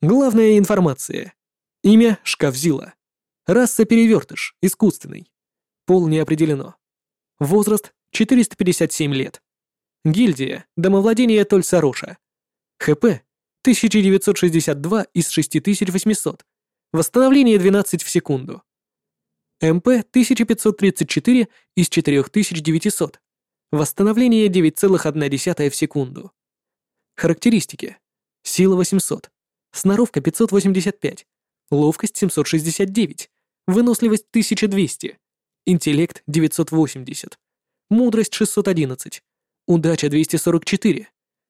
Главная информация. Имя Шкафзила. Раса перевертыш, искусственный. Пол не определено. Возраст 457 лет. Гильдия Домовладение Тольсароша. ХП 1962 из 6800. Восстановление 12 в секунду. МП 1534 из 4900. Восстановление 9,1 в секунду. Характеристики. Сила 800. Сноровка 585. Ловкость 769. Выносливость 1200. Интеллект 980. Мудрость 611. Удача 244.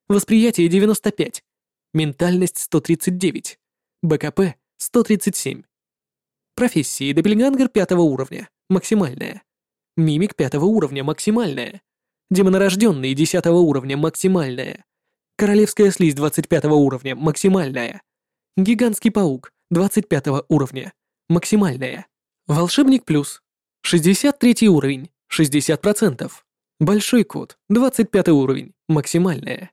Восприятие 95. Ментальность 139. БКП 137. Профессии Доппельгангер пятого уровня. Максимальная. Мимик пятого уровня. Максимальная. Демонорожденный десятого уровня. Максимальная. Королевская слизь 25 уровня. Максимальная. Гигантский паук 25 уровня. Максимальная. Волшебник плюс. 63 уровень. 60%. Большой кот 25 уровень. Максимальная.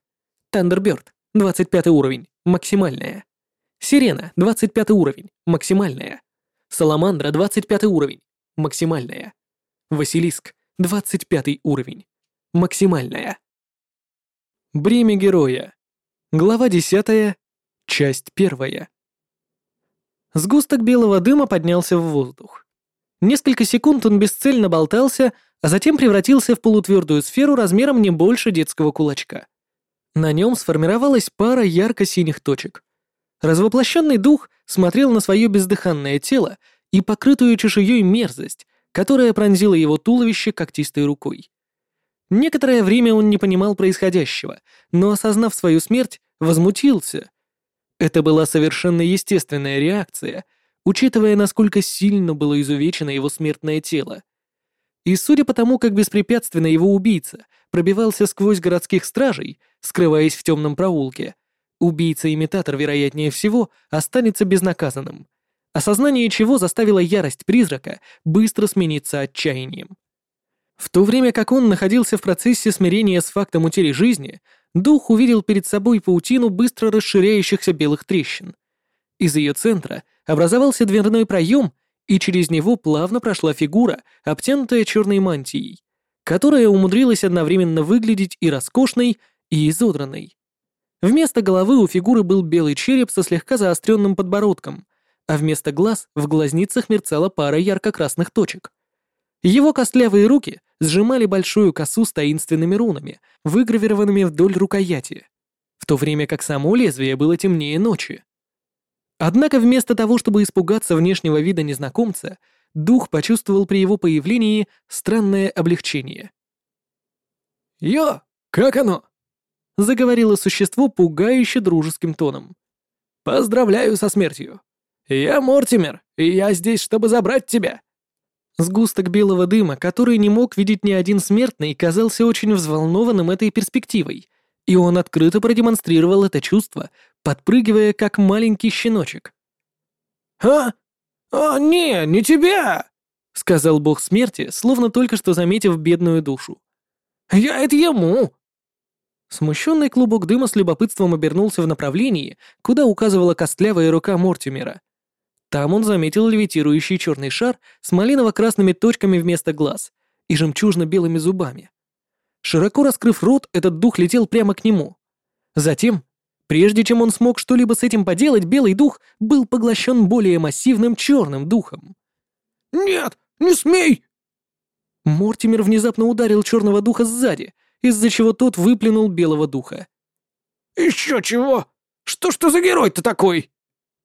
Тандерберт 25 уровень. Максимальная. Сирена 25 уровень. Максимальная. Саламандра 25 уровень. Максимальная. Василиск 25 уровень. Максимальная. Бремя героя. Глава 10. Часть 1. Сгусток белого дыма поднялся в воздух. Несколько секунд он бесцельно болтался, а затем превратился в полутвердую сферу размером не больше детского кулачка. На нем сформировалась пара ярко-синих точек. Развоплощенный дух смотрел на свое бездыханное тело и покрытую чешуей мерзость, которая пронзила его туловище когтистой рукой. Некоторое время он не понимал происходящего, но, осознав свою смерть, возмутился. Это была совершенно естественная реакция, учитывая, насколько сильно было изувечено его смертное тело. И судя по тому, как беспрепятственно его убийца пробивался сквозь городских стражей, скрываясь в темном проулке, убийца-имитатор, вероятнее всего, останется безнаказанным, осознание чего заставило ярость призрака быстро смениться отчаянием. В то время как он находился в процессе смирения с фактом утери жизни, дух увидел перед собой паутину быстро расширяющихся белых трещин. Из ее центра образовался дверной проем, и через него плавно прошла фигура, обтянутая черной мантией, которая умудрилась одновременно выглядеть и роскошной, и изодранной. Вместо головы у фигуры был белый череп со слегка заостренным подбородком, а вместо глаз в глазницах мерцала пара ярко-красных точек. Его костлявые руки сжимали большую косу с таинственными рунами, выгравированными вдоль рукояти, в то время как само лезвие было темнее ночи. Однако вместо того, чтобы испугаться внешнего вида незнакомца, дух почувствовал при его появлении странное облегчение. «Йо, как оно?» — заговорило существо пугающе дружеским тоном. «Поздравляю со смертью. Я Мортимер, и я здесь, чтобы забрать тебя. Сгусток белого дыма, который не мог видеть ни один смертный, казался очень взволнованным этой перспективой, и он открыто продемонстрировал это чувство, подпрыгивая как маленький щеночек. «А? О, не, не тебя!» — сказал бог смерти, словно только что заметив бедную душу. «Я это ему!» Смущенный клубок дыма с любопытством обернулся в направлении, куда указывала костлявая рука Мортимера. Там он заметил левитирующий черный шар с малиново-красными точками вместо глаз и жемчужно-белыми зубами. Широко раскрыв рот, этот дух летел прямо к нему. Затем, прежде чем он смог что-либо с этим поделать, белый дух был поглощен более массивным черным духом. «Нет, не смей!» Мортимер внезапно ударил черного духа сзади, из-за чего тот выплюнул белого духа. «Еще чего? Что ж ты за герой-то такой?»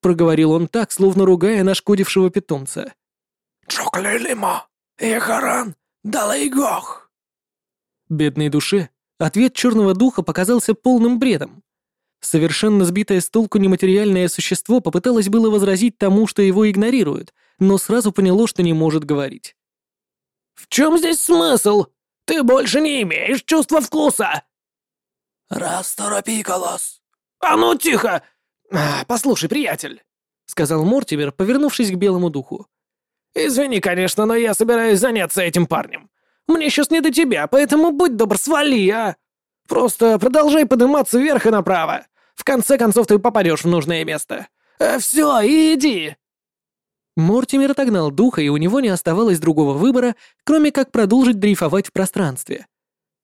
проговорил он так, словно ругая нашкодившего питомца. «Чоклелимо! Эхаран! Далайгох!» Бедной душе ответ черного духа показался полным бредом. Совершенно сбитое с толку нематериальное существо попыталось было возразить тому, что его игнорируют, но сразу поняло, что не может говорить. «В чем здесь смысл? Ты больше не имеешь чувства вкуса!» «Расторопиколос!» «А ну тихо! А, «Послушай, приятель», — сказал Мортимер, повернувшись к белому духу. «Извини, конечно, но я собираюсь заняться этим парнем. Мне сейчас не до тебя, поэтому будь добр, свали, а! Просто продолжай подниматься вверх и направо. В конце концов ты попадешь в нужное место. А, все, иди!» Мортимер отогнал духа, и у него не оставалось другого выбора, кроме как продолжить дрейфовать в пространстве.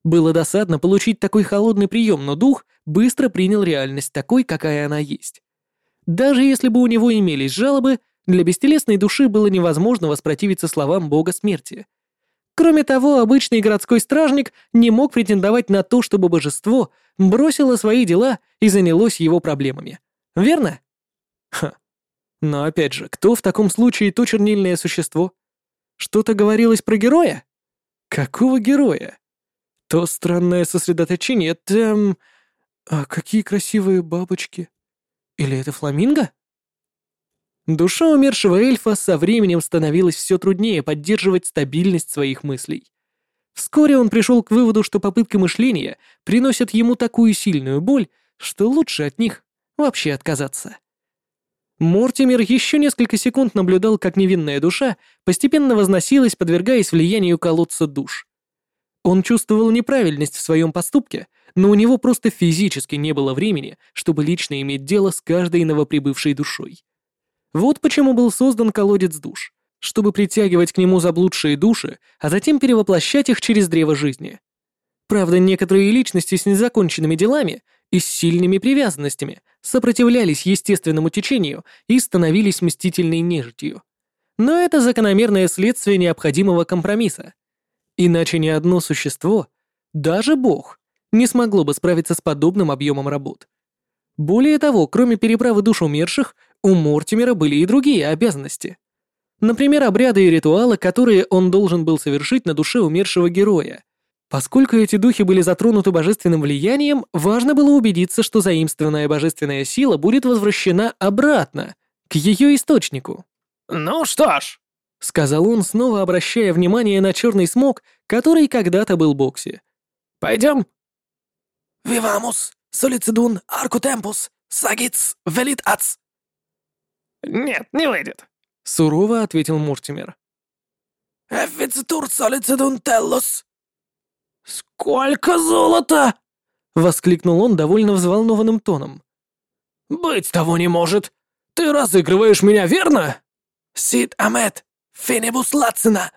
Было досадно получить такой холодный прием, но дух быстро принял реальность такой, какая она есть. Даже если бы у него имелись жалобы, для бестелесной души было невозможно воспротивиться словам бога смерти. Кроме того, обычный городской стражник не мог претендовать на то, чтобы божество бросило свои дела и занялось его проблемами. Верно? Ха. Но опять же, кто в таком случае то чернильное существо? Что-то говорилось про героя? Какого героя? То странное сосредоточение, там... А какие красивые бабочки. Или это фламинго? Душа умершего эльфа со временем становилось все труднее поддерживать стабильность своих мыслей. Вскоре он пришел к выводу, что попытки мышления приносят ему такую сильную боль, что лучше от них вообще отказаться. Мортимер еще несколько секунд наблюдал, как невинная душа постепенно возносилась, подвергаясь влиянию колодца душ. Он чувствовал неправильность в своем поступке, но у него просто физически не было времени, чтобы лично иметь дело с каждой новоприбывшей душой. Вот почему был создан колодец душ, чтобы притягивать к нему заблудшие души, а затем перевоплощать их через древо жизни. Правда, некоторые личности с незаконченными делами и с сильными привязанностями сопротивлялись естественному течению и становились мстительной нежитью. Но это закономерное следствие необходимого компромисса. Иначе ни одно существо, даже Бог, не смогло бы справиться с подобным объемом работ. Более того, кроме переправы душ умерших, у Мортимера были и другие обязанности. Например, обряды и ритуалы, которые он должен был совершить на душе умершего героя. Поскольку эти духи были затронуты божественным влиянием, важно было убедиться, что заимствованная божественная сила будет возвращена обратно, к ее источнику. «Ну что ж», — сказал он, снова обращая внимание на черный смог, который когда-то был Бокси. «Пойдем?» «Вивамус, солицидун, аркутемпус, сагиц, велит ац», «Нет, не выйдет», — сурово ответил Мортимер. «Эффицитур солицидун теллус». «Сколько золота?» — воскликнул он довольно взволнованным тоном. «Быть того не может! Ты разыгрываешь меня, верно?» «Сид Амет, фенибус лацина!»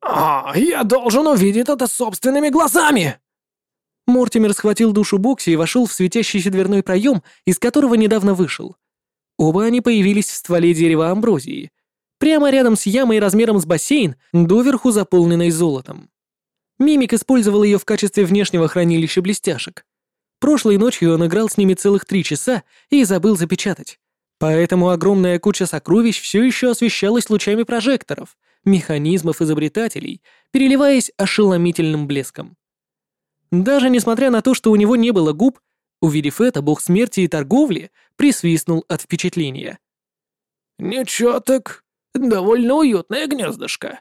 «А, я должен увидеть это собственными глазами!» Мортимер схватил душу Бокси и вошел в светящийся дверной проем, из которого недавно вышел. Оба они появились в стволе дерева амброзии, прямо рядом с ямой размером с бассейн, доверху заполненной золотом. Мимик использовал ее в качестве внешнего хранилища блестяшек. Прошлой ночью он играл с ними целых три часа и забыл запечатать. Поэтому огромная куча сокровищ все еще освещалась лучами прожекторов, механизмов изобретателей, переливаясь ошеломительным блеском. Даже несмотря на то, что у него не было губ, Увидев это, бог смерти и торговли присвистнул от впечатления. «Ничего так, довольно уютное гнездышко.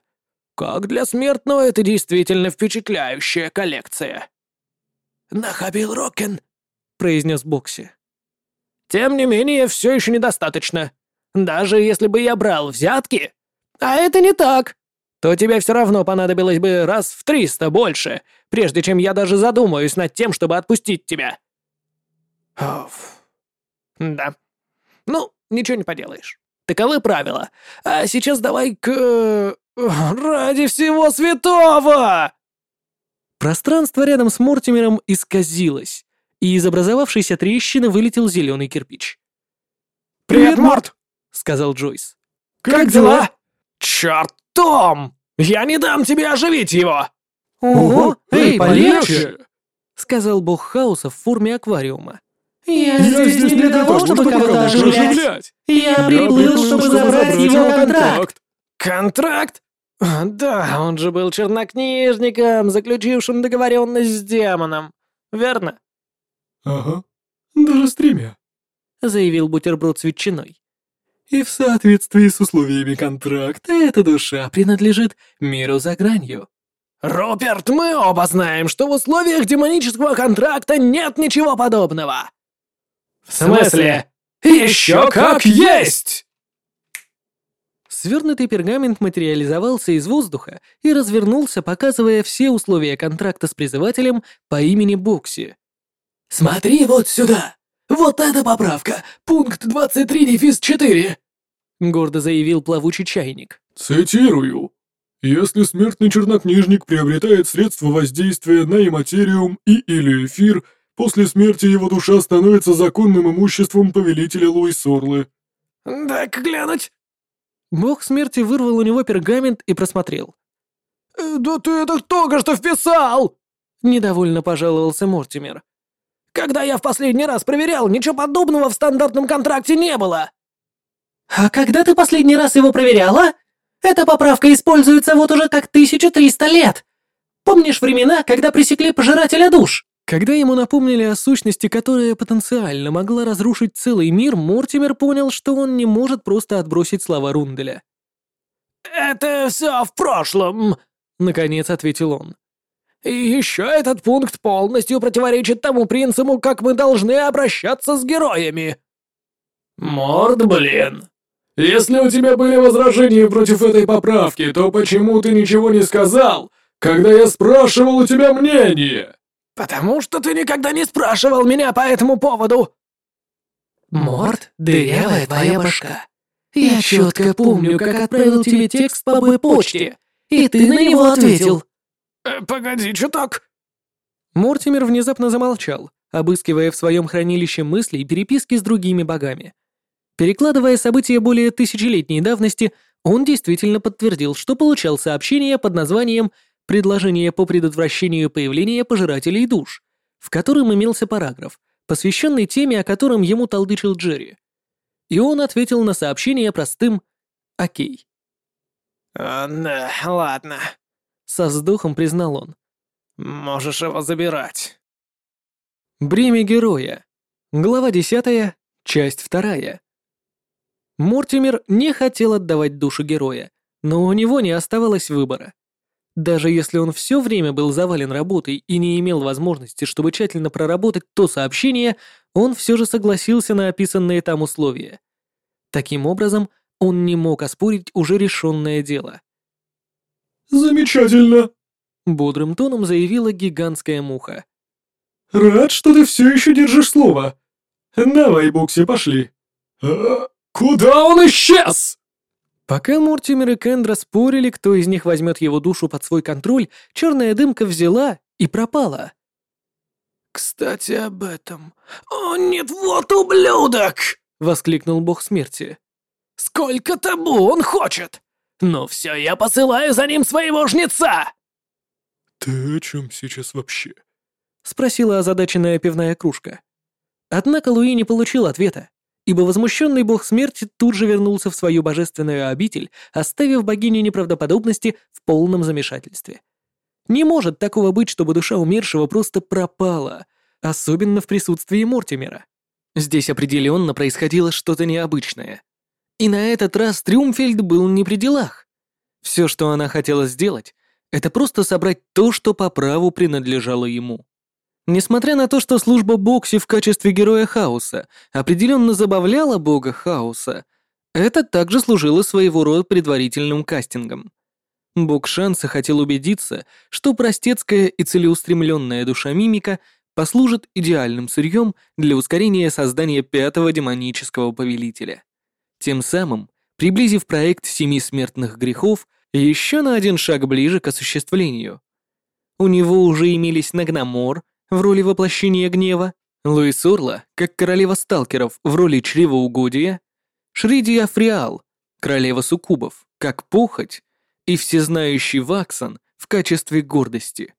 Как для смертного это действительно впечатляющая коллекция». «Нахабил Рокен», — произнес Бокси. «Тем не менее, все еще недостаточно. Даже если бы я брал взятки, а это не так, то тебе все равно понадобилось бы раз в триста больше, прежде чем я даже задумаюсь над тем, чтобы отпустить тебя». Оф. Да. Ну, ничего не поделаешь. Таковы правила. А сейчас давай к... Э, ради всего святого! Пространство рядом с Мортимером исказилось, и из образовавшейся трещины вылетел зеленый кирпич. «Привет, Морт!» — сказал Джойс. «Как дела?» «Чёрт, Том! Я не дам тебе оживить его!» «Ого, эй, полегче!» — сказал бог хаоса в форме аквариума. «Я здесь не для того, чтобы кого-то оживлять. Я приплыл, чтобы забрать его контракт». «Контракт? Да, он же был чернокнижником, заключившим договоренность с демоном. Верно?» «Ага, даже с тремя», — заявил бутерброд с ветчиной. «И в соответствии с условиями контракта эта душа принадлежит миру за гранью». «Руперт, мы оба знаем, что в условиях демонического контракта нет ничего подобного!» «В смысле? Еще как есть!» Свернутый пергамент материализовался из воздуха и развернулся, показывая все условия контракта с призывателем по имени Бокси. «Смотри вот сюда! Вот эта поправка! Пункт 23 дефис 4!» Гордо заявил плавучий чайник. «Цитирую. Если смертный чернокнижник приобретает средства воздействия на иматериум и или эфир – После смерти его душа становится законным имуществом повелителя Луисорлы. «Дай-ка глянуть!» Бог смерти вырвал у него пергамент и просмотрел. «Э, «Да ты это только что вписал!» Недовольно пожаловался Мортимер. Когда я в последний раз проверял, ничего подобного в стандартном контракте не было. А когда ты последний раз его проверяла? Эта поправка используется вот уже как 1300 лет. Помнишь времена, когда пресекли пожирателя душ? Когда ему напомнили о сущности, которая потенциально могла разрушить целый мир, Мортимер понял, что он не может просто отбросить слова Рунделя. «Это все в прошлом», — наконец ответил он. «И еще этот пункт полностью противоречит тому принципу, как мы должны обращаться с героями». «Морд, блин. Если у тебя были возражения против этой поправки, то почему ты ничего не сказал, когда я спрашивал у тебя мнение?» «Потому что ты никогда не спрашивал меня по этому поводу!» «Морд, дырявая твоя башка. Я четко помню, как отправил тебе текст по почте, и ты на него ответил». Э, «Погоди, чуток». Мортимер внезапно замолчал, обыскивая в своем хранилище мысли и переписки с другими богами. Перекладывая события более тысячелетней давности, он действительно подтвердил, что получал сообщение под названием предложение по предотвращению появления пожирателей душ, в котором имелся параграф, посвященный теме, о котором ему толдычил Джерри. И он ответил на сообщение простым «Окей». «А, да, ладно», — со вздохом признал он. «Можешь его забирать». Бремя героя. Глава 10, часть 2. Мортимер не хотел отдавать душу героя, но у него не оставалось выбора. Даже если он все время был завален работой и не имел возможности, чтобы тщательно проработать то сообщение, он все же согласился на описанные там условия. Таким образом, он не мог оспорить уже решенное дело. «Замечательно!» — бодрым тоном заявила гигантская муха. «Рад, что ты все еще держишь слово. Давай, Букси, пошли». А, «Куда он исчез?» Пока Мортимер и Кендра спорили, кто из них возьмет его душу под свой контроль, черная дымка взяла и пропала. «Кстати, об этом. О, нет, вот ублюдок!» — воскликнул бог смерти. «Сколько табу он хочет! Ну все, я посылаю за ним своего жнеца!» «Ты о чем сейчас вообще?» — спросила озадаченная пивная кружка. Однако Луи не получил ответа ибо возмущенный бог смерти тут же вернулся в свою божественную обитель, оставив богиню неправдоподобности в полном замешательстве. Не может такого быть, чтобы душа умершего просто пропала, особенно в присутствии Мортимера. Здесь определенно происходило что-то необычное. И на этот раз Триумфельд был не при делах. Все, что она хотела сделать, это просто собрать то, что по праву принадлежало ему. Несмотря на то, что служба Бокси в качестве героя хаоса определенно забавляла бога хаоса, это также служило своего рода предварительным кастингом. Бог Шанса хотел убедиться, что простецкая и целеустремленная душа мимика послужит идеальным сырьем для ускорения создания пятого демонического повелителя. Тем самым приблизив проект семи смертных грехов еще на один шаг ближе к осуществлению. У него уже имелись Нагномор, в роли воплощения гнева, Луис Орла, как королева сталкеров в роли чревоугодия, Шриди Африал, королева суккубов, как похоть, и всезнающий Ваксон в качестве гордости.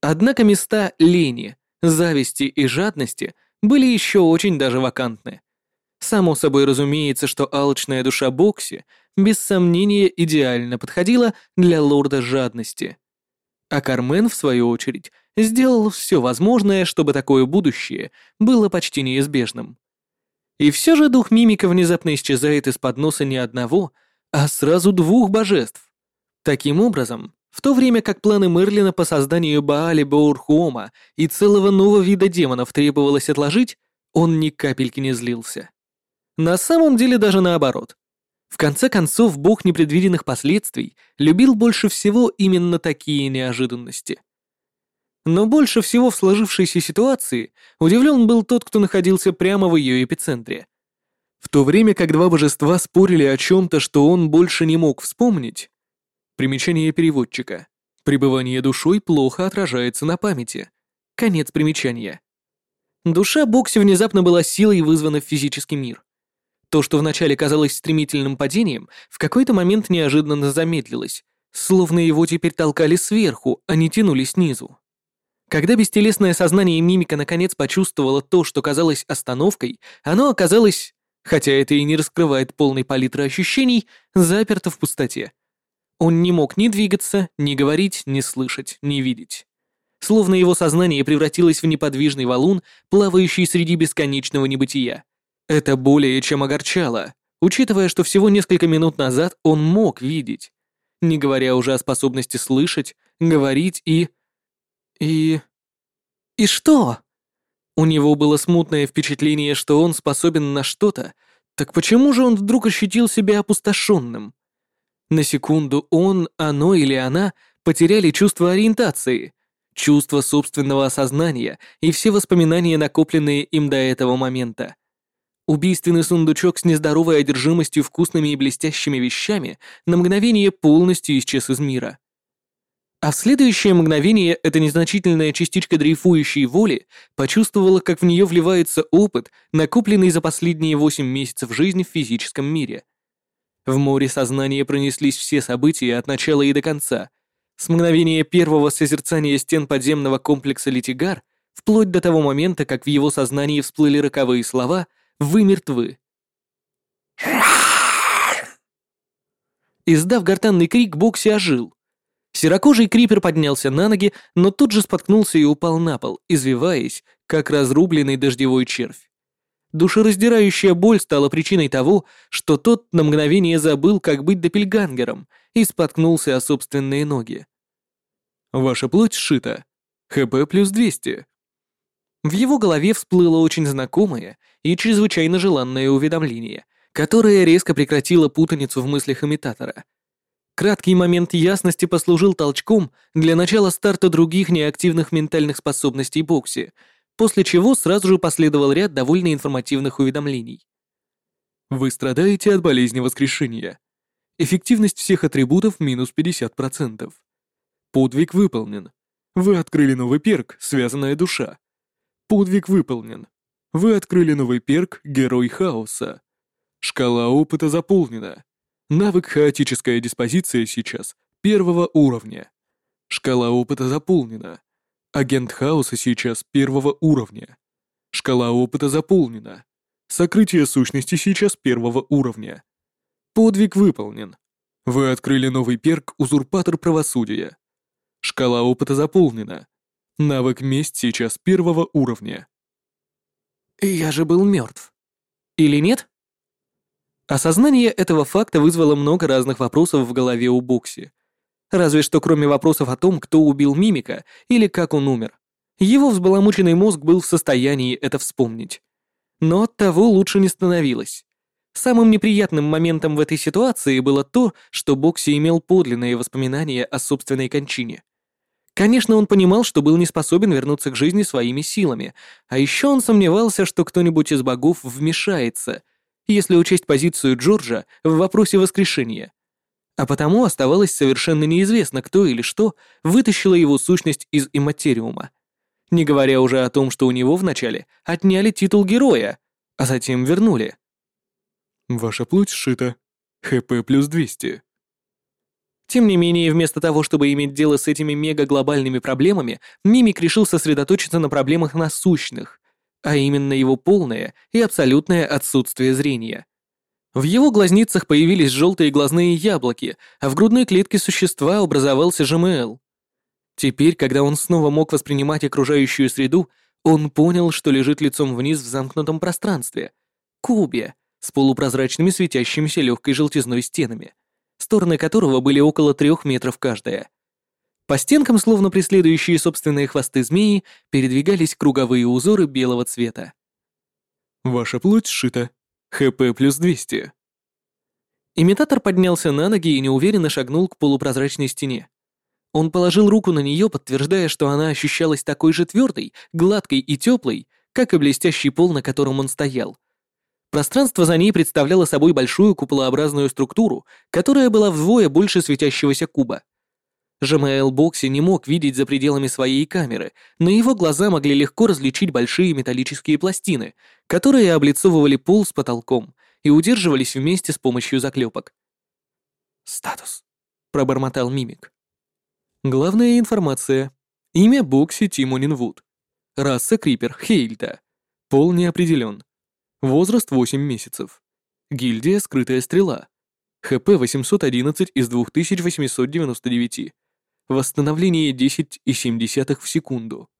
Однако места лени, зависти и жадности были еще очень даже вакантны. Само собой разумеется, что алчная душа Бокси без сомнения идеально подходила для лорда жадности. А Кармен, в свою очередь, сделал все возможное, чтобы такое будущее было почти неизбежным. И все же дух мимика внезапно исчезает из-под носа не одного, а сразу двух божеств. Таким образом, в то время как планы Мерлина по созданию Баали Баурхуома и целого нового вида демонов требовалось отложить, он ни капельки не злился. На самом деле даже наоборот. В конце концов, бог непредвиденных последствий любил больше всего именно такие неожиданности. Но больше всего в сложившейся ситуации удивлен был тот, кто находился прямо в ее эпицентре. В то время как два божества спорили о чем-то, что он больше не мог вспомнить. Примечание переводчика. Пребывание душой плохо отражается на памяти. Конец примечания. Душа Бокси внезапно была силой вызвана в физический мир. То, что вначале казалось стремительным падением, в какой-то момент неожиданно замедлилось, словно его теперь толкали сверху, а не тянули снизу. Когда бестелесное сознание мимика наконец почувствовало то, что казалось остановкой, оно оказалось, хотя это и не раскрывает полной палитры ощущений, заперто в пустоте. Он не мог ни двигаться, ни говорить, ни слышать, ни видеть. Словно его сознание превратилось в неподвижный валун, плавающий среди бесконечного небытия. Это более чем огорчало, учитывая, что всего несколько минут назад он мог видеть, не говоря уже о способности слышать, говорить и и... И что? У него было смутное впечатление, что он способен на что-то, так почему же он вдруг ощутил себя опустошенным? На секунду он, оно или она потеряли чувство ориентации, чувство собственного осознания и все воспоминания, накопленные им до этого момента. Убийственный сундучок с нездоровой одержимостью вкусными и блестящими вещами на мгновение полностью исчез из мира. А в следующее мгновение эта незначительная частичка дрейфующей воли почувствовала, как в нее вливается опыт, накопленный за последние восемь месяцев жизни в физическом мире. В море сознания пронеслись все события от начала и до конца. С мгновения первого созерцания стен подземного комплекса Литигар, вплоть до того момента, как в его сознании всплыли роковые слова «Вы мертвы». Издав гортанный крик, Бокси ожил. Серокожий крипер поднялся на ноги, но тут же споткнулся и упал на пол, извиваясь, как разрубленный дождевой червь. Душераздирающая боль стала причиной того, что тот на мгновение забыл, как быть допельгангером, и споткнулся о собственные ноги. «Ваша плоть сшита. ХП плюс 200». В его голове всплыло очень знакомое и чрезвычайно желанное уведомление, которое резко прекратило путаницу в мыслях имитатора — Краткий момент ясности послужил толчком для начала старта других неактивных ментальных способностей Бокси, после чего сразу же последовал ряд довольно информативных уведомлений. Вы страдаете от болезни воскрешения. Эффективность всех атрибутов минус 50%. Подвиг выполнен. Вы открыли новый перк «Связанная душа». Подвиг выполнен. Вы открыли новый перк «Герой хаоса». Шкала опыта заполнена. Навык «Хаотическая диспозиция» сейчас первого уровня. Шкала опыта заполнена. Агент хаоса сейчас первого уровня. Шкала опыта заполнена. Сокрытие сущности сейчас первого уровня. Подвиг выполнен. Вы открыли новый перк «Узурпатор правосудия». Шкала опыта заполнена. Навык «Месть» сейчас первого уровня. Я же был мертв. Или нет? Осознание этого факта вызвало много разных вопросов в голове у Букси. Разве что кроме вопросов о том, кто убил Мимика или как он умер. Его взбаламученный мозг был в состоянии это вспомнить. Но от того лучше не становилось. Самым неприятным моментом в этой ситуации было то, что Бокси имел подлинные воспоминания о собственной кончине. Конечно, он понимал, что был не способен вернуться к жизни своими силами, а еще он сомневался, что кто-нибудь из богов вмешается, если учесть позицию Джорджа в вопросе воскрешения. А потому оставалось совершенно неизвестно, кто или что вытащило его сущность из имматериума. Не говоря уже о том, что у него вначале отняли титул героя, а затем вернули. «Ваша плоть сшита. ХП плюс 200». Тем не менее, вместо того, чтобы иметь дело с этими мега-глобальными проблемами, Мимик решил сосредоточиться на проблемах насущных, а именно его полное и абсолютное отсутствие зрения. В его глазницах появились желтые глазные яблоки, а в грудной клетке существа образовался ЖМЛ. Теперь, когда он снова мог воспринимать окружающую среду, он понял, что лежит лицом вниз в замкнутом пространстве, кубе, с полупрозрачными светящимися легкой желтизной стенами, стороны которого были около трех метров каждая. По стенкам, словно преследующие собственные хвосты змеи, передвигались круговые узоры белого цвета. «Ваша плоть сшита. ХП плюс 200». Имитатор поднялся на ноги и неуверенно шагнул к полупрозрачной стене. Он положил руку на нее, подтверждая, что она ощущалась такой же твердой, гладкой и теплой, как и блестящий пол, на котором он стоял. Пространство за ней представляло собой большую куполообразную структуру, которая была вдвое больше светящегося куба. ЖМЛ Бокси не мог видеть за пределами своей камеры, но его глаза могли легко различить большие металлические пластины, которые облицовывали пол с потолком и удерживались вместе с помощью заклепок. «Статус», — пробормотал мимик. «Главная информация. Имя Бокси Тимонин Вуд. Раса Крипер Хейльта. Пол не определен. Возраст 8 месяцев. Гильдия Скрытая Стрела. ХП 811 из 2899. Восстановление 10,7 в секунду.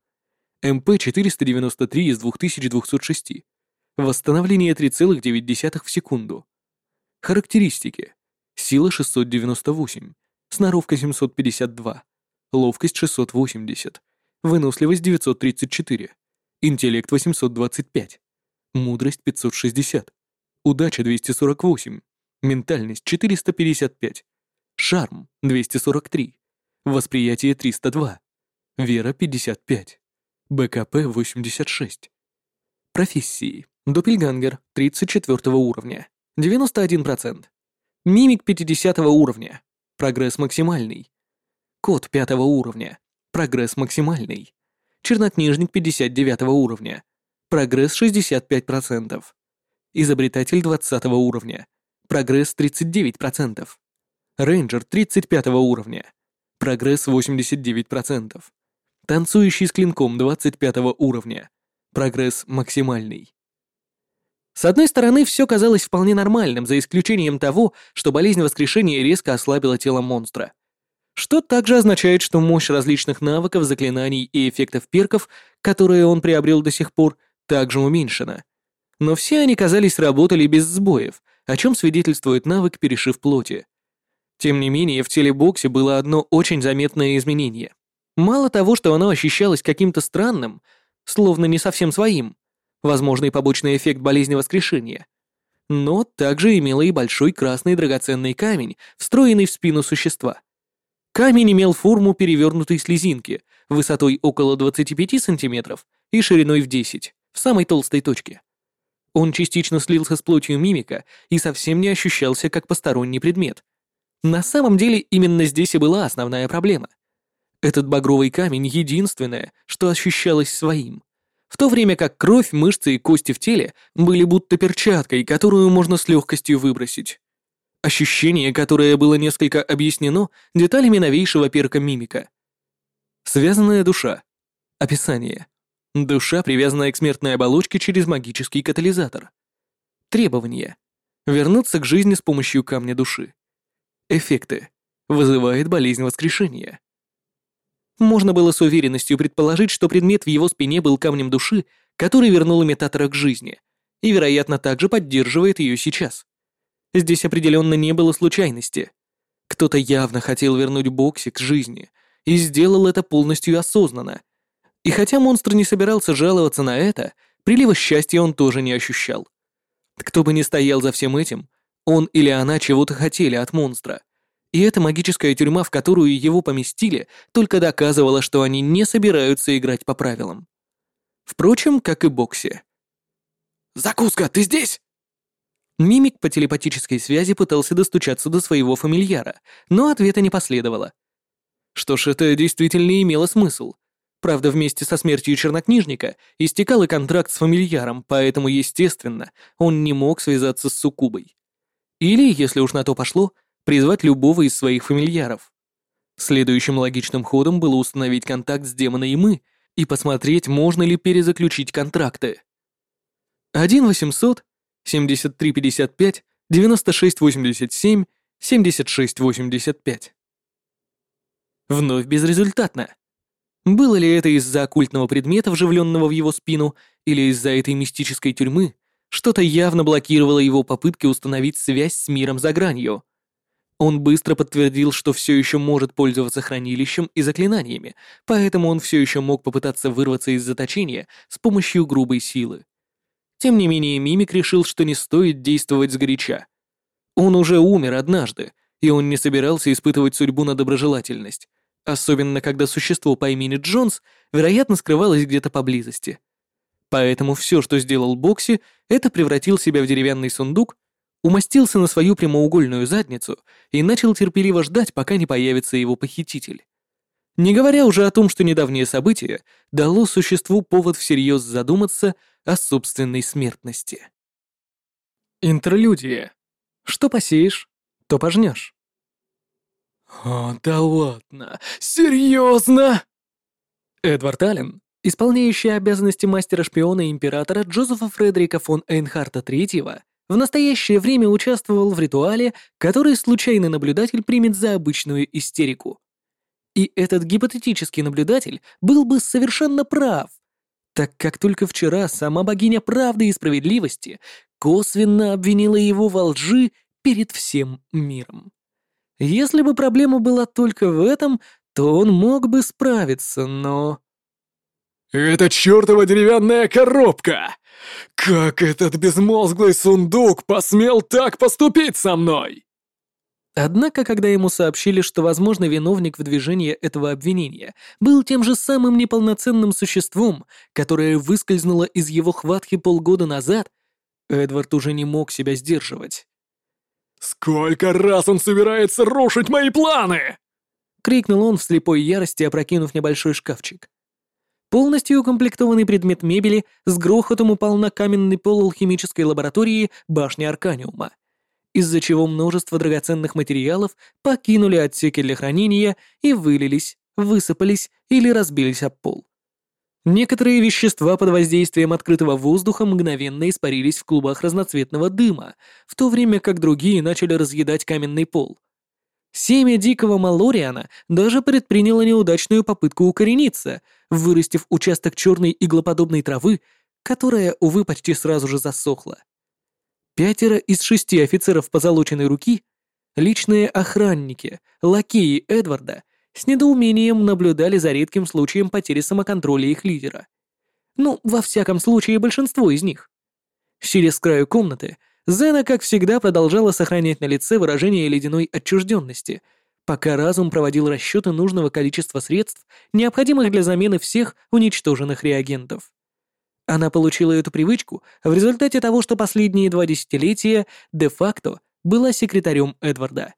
МП 493 из 2206. Восстановление 3,9 в секунду. Характеристики. Сила 698. Сноровка 752. Ловкость 680. Выносливость 934. Интеллект 825. Мудрость 560. Удача 248. Ментальность 455. Шарм 243. Восприятие 302. Вера 55. БКП 86. Профессии. Доппельгангер 34 уровня. 91%. Мимик 50 уровня. Прогресс максимальный. Код 5 уровня. Прогресс максимальный. Чернокнижник 59 уровня. Прогресс 65%. Изобретатель 20 уровня. Прогресс 39%. Рейнджер 35 уровня. Прогресс 89%. Танцующий с клинком 25 уровня. Прогресс максимальный. С одной стороны, все казалось вполне нормальным, за исключением того, что болезнь воскрешения резко ослабила тело монстра. Что также означает, что мощь различных навыков, заклинаний и эффектов перков, которые он приобрел до сих пор, также уменьшена. Но все они, казались, работали без сбоев, о чем свидетельствует навык перешив плоти. Тем не менее, в теле Бокси было одно очень заметное изменение. Мало того, что оно ощущалось каким-то странным, словно не совсем своим, возможный побочный эффект болезни воскрешения, но также имело и большой красный драгоценный камень, встроенный в спину существа. Камень имел форму перевернутой слезинки, высотой около 25 сантиметров и шириной в 10, в самой толстой точке. Он частично слился с плотью мимика и совсем не ощущался как посторонний предмет. На самом деле именно здесь и была основная проблема — этот багровый камень — единственное, что ощущалось своим. В то время как кровь, мышцы и кости в теле были будто перчаткой, которую можно с легкостью выбросить. Ощущение, которое было несколько объяснено деталями новейшего перка мимика. Связанная душа. Описание. Душа, привязанная к смертной оболочке через магический катализатор. Требования. Вернуться к жизни с помощью камня души. Эффекты. Вызывает болезнь воскрешения. Можно было с уверенностью предположить, что предмет в его спине был камнем души, который вернул имитатора к жизни, и, вероятно, также поддерживает ее сейчас. Здесь определенно не было случайности. Кто-то явно хотел вернуть Бокси к жизни, и сделал это полностью осознанно. И хотя монстр не собирался жаловаться на это, прилива счастья он тоже не ощущал. Кто бы ни стоял за всем этим, он или она чего-то хотели от монстра — и эта магическая тюрьма, в которую его поместили, только доказывала, что они не собираются играть по правилам. Впрочем, как и Бокси. «Закуска, ты здесь?» Мимик по телепатической связи пытался достучаться до своего фамильяра, но ответа не последовало. Что ж, это действительно имело смысл. Правда, вместе со смертью чернокнижника истекал и контракт с фамильяром, поэтому, естественно, он не мог связаться с Сукубой. Или, если уж на то пошло, призвать любого из своих фамильяров. Следующим логичным ходом было установить контакт с демоном и мы и посмотреть, можно ли перезаключить контракты. 1 800 73 55 96 87 76 85. Вновь безрезультатно. Было ли это из-за оккультного предмета, вживленного в его спину, или из-за этой мистической тюрьмы, что-то явно блокировало его попытки установить связь с миром за гранью. Он быстро подтвердил, что все еще может пользоваться хранилищем и заклинаниями, поэтому он все еще мог попытаться вырваться из заточения с помощью грубой силы. Тем не менее, Мимик решил, что не стоит действовать сгоряча. Он уже умер однажды, и он не собирался испытывать судьбу на доброжелательность, особенно когда существо по имени Джонс, вероятно, скрывалось где-то поблизости. Поэтому все, что сделал Бокси, это превратил себя в деревянный сундук умостился на свою прямоугольную задницу и начал терпеливо ждать, пока не появится его похититель. Не говоря уже о том, что недавнее событие дало существу повод всерьез задуматься о собственной смертности. Интерлюдия. Что посеешь, то пожнешь. «О, да ладно! Серьезно?» Эдвард Аллен, исполняющий обязанности мастера-шпиона императора Джозефа Фредерика фон Эйнхарта III, в настоящее время участвовал в ритуале, который случайный наблюдатель примет за обычную истерику. И этот гипотетический наблюдатель был бы совершенно прав, так как только вчера сама богиня правды и справедливости косвенно обвинила его во лжи перед всем миром. Если бы проблема была только в этом, то он мог бы справиться, но... «Это чертова деревянная коробка! Как этот безмозглый сундук посмел так поступить со мной?» Однако, когда ему сообщили, что возможный виновник в движении этого обвинения был тем же самым неполноценным существом, которое выскользнуло из его хватки полгода назад, Эдвард уже не мог себя сдерживать. «Сколько раз он собирается рушить мои планы?» — крикнул он в слепой ярости, опрокинув небольшой шкафчик. Полностью укомплектованный предмет мебели с грохотом упал на каменный пол алхимической лаборатории башни Арканиума, из-за чего множество драгоценных материалов покинули отсеки для хранения и вылились, высыпались или разбились об пол. Некоторые вещества под воздействием открытого воздуха мгновенно испарились в клубах разноцветного дыма, в то время как другие начали разъедать каменный пол. Семя дикого Малориана даже предприняло неудачную попытку укорениться, вырастив участок черной иглоподобной травы, которая, увы, почти сразу же засохла. Пятеро из шести офицеров позолоченной руки, личные охранники, лакеи Эдварда, с недоумением наблюдали за редким случаем потери самоконтроля их лидера. Ну, во всяком случае, большинство из них. Сидя с краю комнаты, Зена, как всегда, продолжала сохранять на лице выражение ледяной отчужденности, пока разум проводил расчеты нужного количества средств, необходимых для замены всех уничтоженных реагентов. Она получила эту привычку в результате того, что последние два десятилетия де-факто была секретарем Эдварда.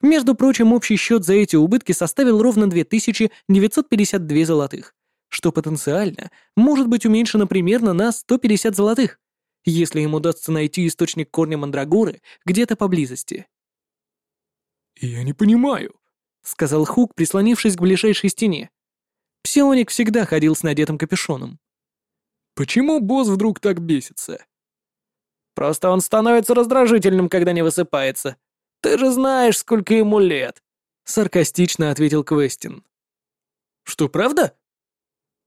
Между прочим, общий счет за эти убытки составил ровно 2952 золотых, что потенциально может быть уменьшено примерно на 150 золотых если им удастся найти источник корня Мандрагоры где-то поблизости. «Я не понимаю», — сказал Хук, прислонившись к ближайшей стене. Псионик всегда ходил с надетым капюшоном. «Почему босс вдруг так бесится?» «Просто он становится раздражительным, когда не высыпается. Ты же знаешь, сколько ему лет», — саркастично ответил Квестин. «Что, правда?»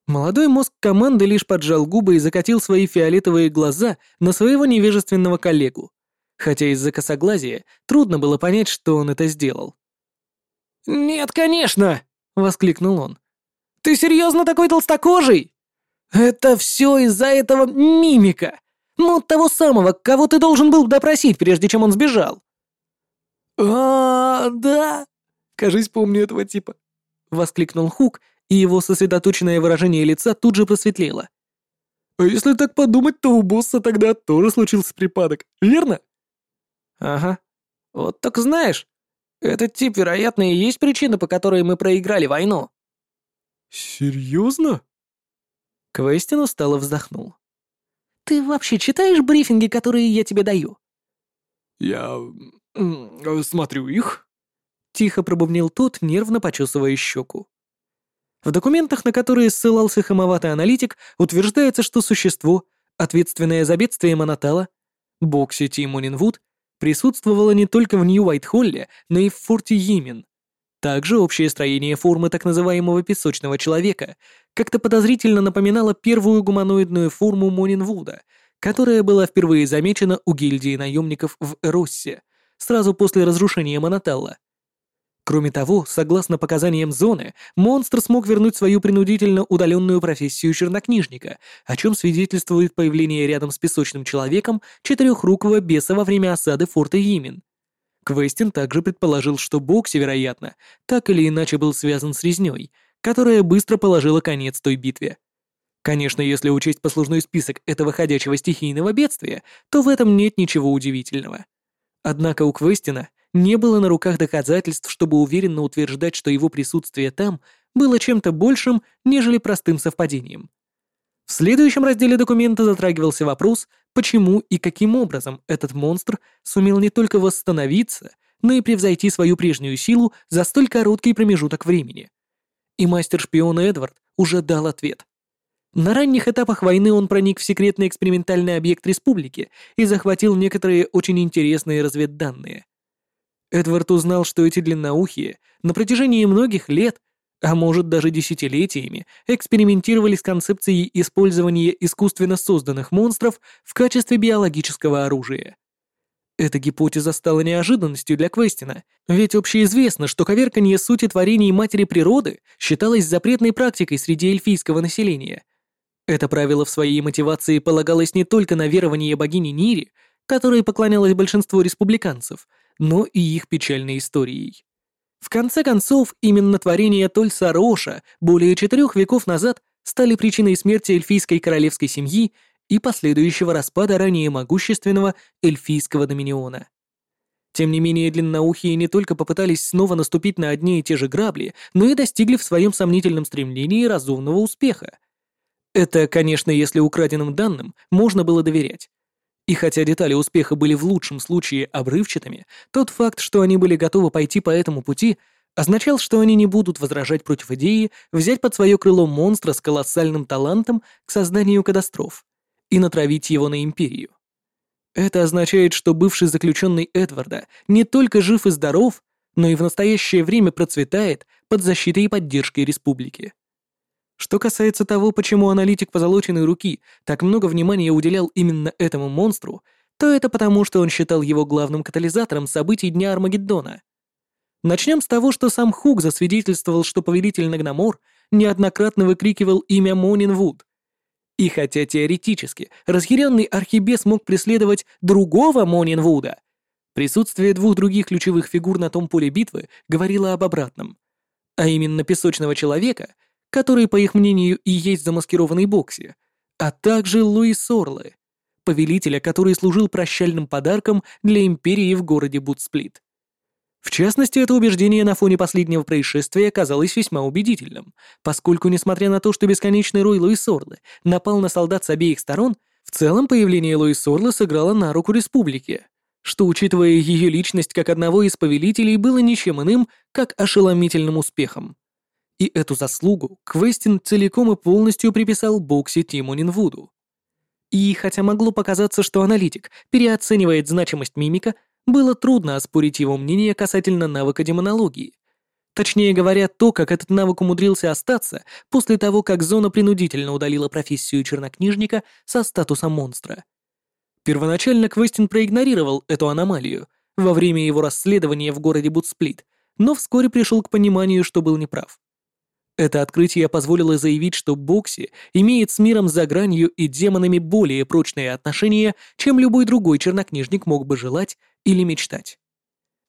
Молодой мозг команды лишь поджал губы и закатил свои фиолетовые глаза на своего невежественного коллегу, хотя из-за косоглазия трудно было понять, что он это сделал. «Нет, конечно!» — воскликнул он. «Ты серьезно такой толстокожий? Это все из-за этого мимика! Ну, того самого, кого ты должен был допросить, прежде чем он сбежал!» «А, да! Кажись, помню этого типа!» — воскликнул Хук и его сосредоточенное выражение лица тут же просветлело. «А если так подумать, то у босса тогда тоже случился припадок, верно?» «Ага. Вот так знаешь, этот тип, вероятно, и есть причина, по которой мы проиграли войну». «Серьезно?» Квестин устало вздохнул. «Ты вообще читаешь брифинги, которые я тебе даю?» «Я... смотрю их», — тихо пробубнил тот, нервно почесывая щеку. В документах, на которые ссылался хамоватый аналитик, утверждается, что существо, ответственное за бедствие Монотала, Бокси Тимонинвуд, присутствовало не только в Нью-Уайт-Холле, но и в форте Йимен. Также общее строение формы так называемого песочного человека как-то подозрительно напоминало первую гуманоидную форму Монинвуда, которая была впервые замечена у гильдии наемников в Эроссе, сразу после разрушения Моноталла. Кроме того, согласно показаниям Зоны, монстр смог вернуть свою принудительно удаленную профессию чернокнижника, о чем свидетельствует появление рядом с песочным человеком четырехрукого беса во время осады форта Йимин. Квестин также предположил, что Бокси, вероятно, так или иначе был связан с резнёй, которая быстро положила конец той битве. Конечно, если учесть послужной список этого ходячего стихийного бедствия, то в этом нет ничего удивительного. Однако у Квестина не было на руках доказательств, чтобы уверенно утверждать, что его присутствие там было чем-то большим, нежели простым совпадением. В следующем разделе документа затрагивался вопрос, почему и каким образом этот монстр сумел не только восстановиться, но и превзойти свою прежнюю силу за столь короткий промежуток времени. И мастер-шпион Эдвард уже дал ответ. На ранних этапах войны он проник в секретный экспериментальный объект республики и захватил некоторые очень интересные разведданные. Эдвард узнал, что эти длинноухие на протяжении многих лет, а может даже десятилетиями, экспериментировали с концепцией использования искусственно созданных монстров в качестве биологического оружия. Эта гипотеза стала неожиданностью для Квестина, ведь общеизвестно, что коверканье сути творений матери природы считалось запретной практикой среди эльфийского населения. Это правило в своей мотивации полагалось не только на верование богини Нири, которой поклонялось большинство республиканцев, но и их печальной историей. В конце концов, именно творения Тольса Роша более четырех веков назад стали причиной смерти эльфийской королевской семьи и последующего распада ранее могущественного эльфийского доминиона. Тем не менее, длинноухие не только попытались снова наступить на одни и те же грабли, но и достигли в своем сомнительном стремлении разумного успеха. Это, конечно, если украденным данным можно было доверять. И хотя детали успеха были в лучшем случае обрывчатыми, тот факт, что они были готовы пойти по этому пути, означал, что они не будут возражать против идеи взять под свое крыло монстра с колоссальным талантом к созданию катастроф и натравить его на Империю. Это означает, что бывший заключенный Эдварда не только жив и здоров, но и в настоящее время процветает под защитой и поддержкой Республики. Что касается того, почему аналитик позолоченной руки так много внимания уделял именно этому монстру, то это потому, что он считал его главным катализатором событий Дня Армагеддона. Начнем с того, что сам Хук засвидетельствовал, что повелитель Нагномор неоднократно выкрикивал имя Монин Вуд, и хотя теоретически разъяренный архибес мог преследовать другого Монинвуда, присутствие двух других ключевых фигур на том поле битвы говорило об обратном. А именно песочного человека, который, по их мнению, и есть замаскированный Бокси, а также Луис Сорлы, повелителя, который служил прощальным подарком для Империи в городе Бутсплит. В частности, это убеждение на фоне последнего происшествия казалось весьма убедительным, поскольку, несмотря на то, что бесконечный рой Луис Орлы напал на солдат с обеих сторон, в целом появление Луис Орлы сыграло на руку республике, что, учитывая ее личность как одного из повелителей, было ничем иным, как ошеломительным успехом. И эту заслугу Квестин целиком и полностью приписал Бокси Тиму Нинвуду. И хотя могло показаться, что аналитик переоценивает значимость мимика, было трудно оспорить его мнение касательно навыка демонологии. Точнее говоря, то, как этот навык умудрился остаться после того, как зона принудительно удалила профессию чернокнижника со статуса монстра. Первоначально Квестин проигнорировал эту аномалию во время его расследования в городе Бутсплит, но вскоре пришел к пониманию, что был неправ. Это открытие позволило заявить, что Бокси имеет с миром за гранью и демонами более прочные отношения, чем любой другой чернокнижник мог бы желать или мечтать.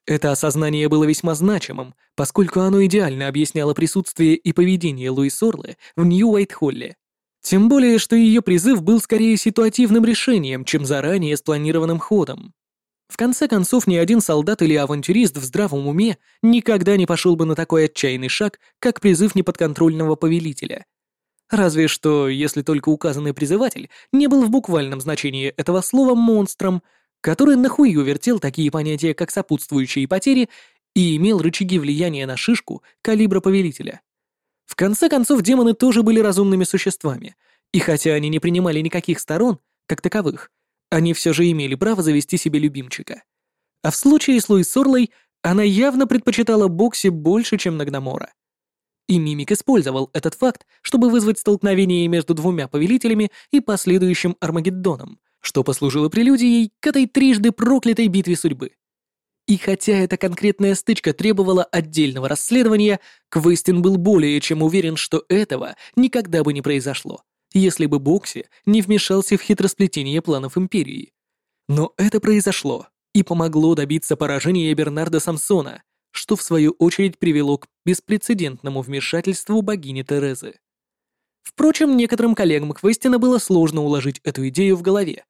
Это осознание было весьма значимым, поскольку оно идеально объясняло присутствие и поведение Луис Орлы в Нью-Уайт-Холле. Тем более, что ее призыв был скорее ситуативным решением, чем заранее спланированным ходом. В конце концов, ни один солдат или авантюрист в здравом уме никогда не пошел бы на такой отчаянный шаг, как призыв неподконтрольного повелителя. Разве что, если только указанный призыватель не был в буквальном значении этого слова монстром, который нахую вертел такие понятия, как сопутствующие потери, и имел рычаги влияния на шишку калибра повелителя. В конце концов, демоны тоже были разумными существами, и хотя они не принимали никаких сторон, как таковых, они все же имели право завести себе любимчика. А в случае с Луис Сорлой она явно предпочитала Бокси больше, чем Нагномора. И Мимик использовал этот факт, чтобы вызвать столкновение между двумя повелителями и последующим Армагеддоном, что послужило прелюдией к этой трижды проклятой битве судьбы. И хотя эта конкретная стычка требовала отдельного расследования, Квестин был более чем уверен, что этого никогда бы не произошло если бы Бокси не вмешался в хитросплетение планов Империи. Но это произошло и помогло добиться поражения Бернарда Самсона, что в свою очередь привело к беспрецедентному вмешательству богини Терезы. Впрочем, некоторым коллегам Квестина было сложно уложить эту идею в голове.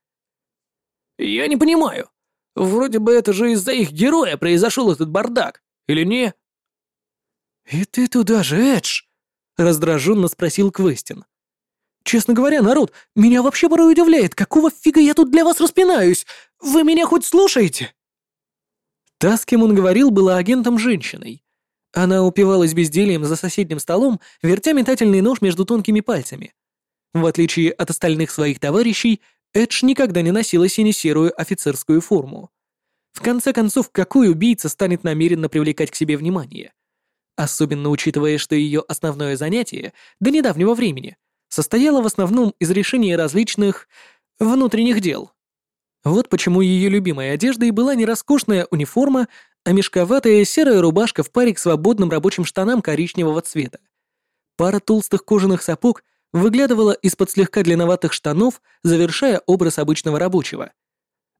«Я не понимаю. Вроде бы это же из-за их героя произошел этот бардак, или не?» «И ты туда же, Эдж?» — раздраженно спросил Квестин. Честно говоря, народ, меня вообще порой удивляет, какого фига я тут для вас распинаюсь? Вы меня хоть слушаете?» Та, с кем он говорил, была агентом женщиной. Она упивалась бездельем за соседним столом, вертя метательный нож между тонкими пальцами. В отличие от остальных своих товарищей, Эдж никогда не носила сине-серую офицерскую форму. В конце концов, какой убийца станет намеренно привлекать к себе внимание? Особенно учитывая, что ее основное занятие до недавнего времени состояло в основном из решения различных внутренних дел. Вот почему ее любимой одеждой была не роскошная униформа, а мешковатая серая рубашка в паре к свободным рабочим штанам коричневого цвета. Пара толстых кожаных сапог выглядывала из-под слегка длинноватых штанов, завершая образ обычного рабочего.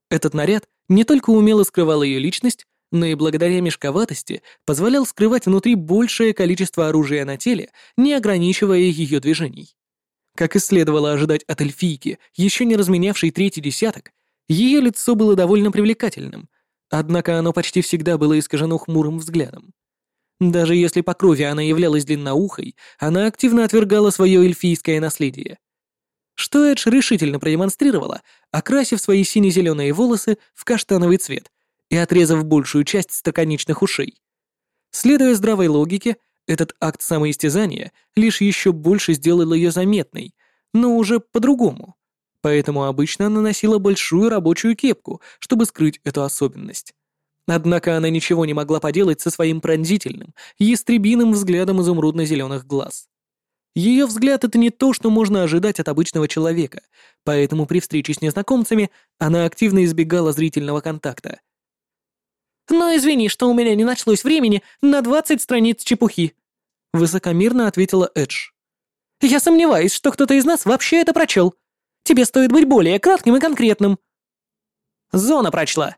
Этот наряд не только умело скрывал ее личность, но и благодаря мешковатости позволял скрывать внутри большее количество оружия на теле, не ограничивая ее движений. Как и следовало ожидать от эльфийки, еще не разменявшей третий десяток, ее лицо было довольно привлекательным, однако оно почти всегда было искажено хмурым взглядом. Даже если по крови она являлась длинноухой, она активно отвергала свое эльфийское наследие. Что Эдж решительно продемонстрировала, окрасив свои сине-зеленые волосы в каштановый цвет и отрезав большую часть стаканичных ушей. Следуя здравой логике, этот акт самоистязания лишь еще больше сделал ее заметной, но уже по-другому. Поэтому обычно она носила большую рабочую кепку, чтобы скрыть эту особенность. Однако она ничего не могла поделать со своим пронзительным, ястребиным взглядом изумрудно-зеленых глаз. Ее взгляд — это не то, что можно ожидать от обычного человека, поэтому при встрече с незнакомцами она активно избегала зрительного контакта. «Но извини, что у меня не начлось времени на 20 страниц чепухи», — высокомерно ответила Эдж. «Я сомневаюсь, что кто-то из нас вообще это прочел. Тебе стоит быть более кратким и конкретным». «Зона прочла»,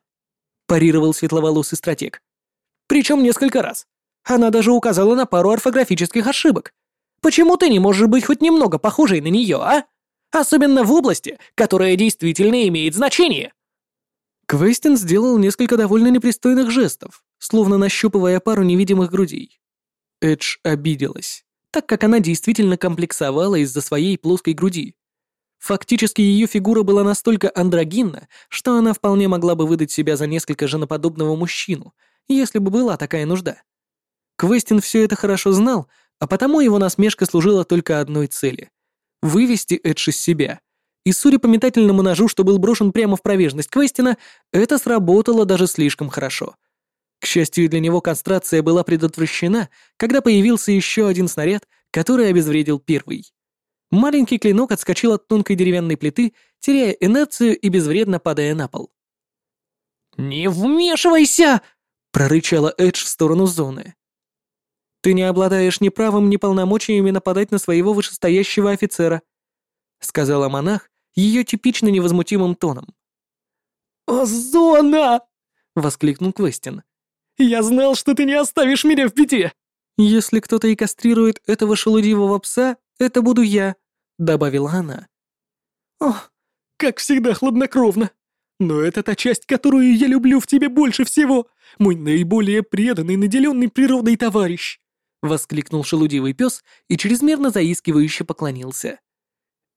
парировал светловолосый стратег. Причем несколько раз. Она даже указала на пару орфографических ошибок. Почему ты не можешь быть хоть немного похожей на нее, а? Особенно в области, которая действительно имеет значение. Квестин сделал несколько довольно непристойных жестов, словно нащупывая пару невидимых грудей. Эдж обиделась, так как она действительно комплексовала из-за своей плоской груди. Фактически ее фигура была настолько андрогинна, что она вполне могла бы выдать себя за несколько женоподобного мужчину, если бы была такая нужда. Квестин все это хорошо знал, а потому его насмешка служила только одной цели — вывести Эдж из себя. И судя по метательному ножу, что был брошен прямо в пrovерженность Квестина, это сработало даже слишком хорошо. К счастью для него, констрация была предотвращена, когда появился еще один снаряд, который обезвредил первый. Маленький клинок отскочил от тонкой деревянной плиты, теряя инерцию и безвредно падая на пол. «Не вмешивайся!» — прорычала Эдж в сторону зоны. «Ты не обладаешь ни правом, ни полномочиями нападать на своего вышестоящего офицера», — сказала монах ее типично невозмутимым тоном. «О, зона!» — воскликнул Квестин. «Я знал, что ты не оставишь меня в беде!» «Если кто-то и кастрирует этого шелудивого пса, это буду я», — добавила она. «Ох, как всегда хладнокровно. Но это та часть, которую я люблю в тебе больше всего, мой наиболее преданный, наделенный природой товарищ», — воскликнул шелудивый пес и чрезмерно заискивающе поклонился.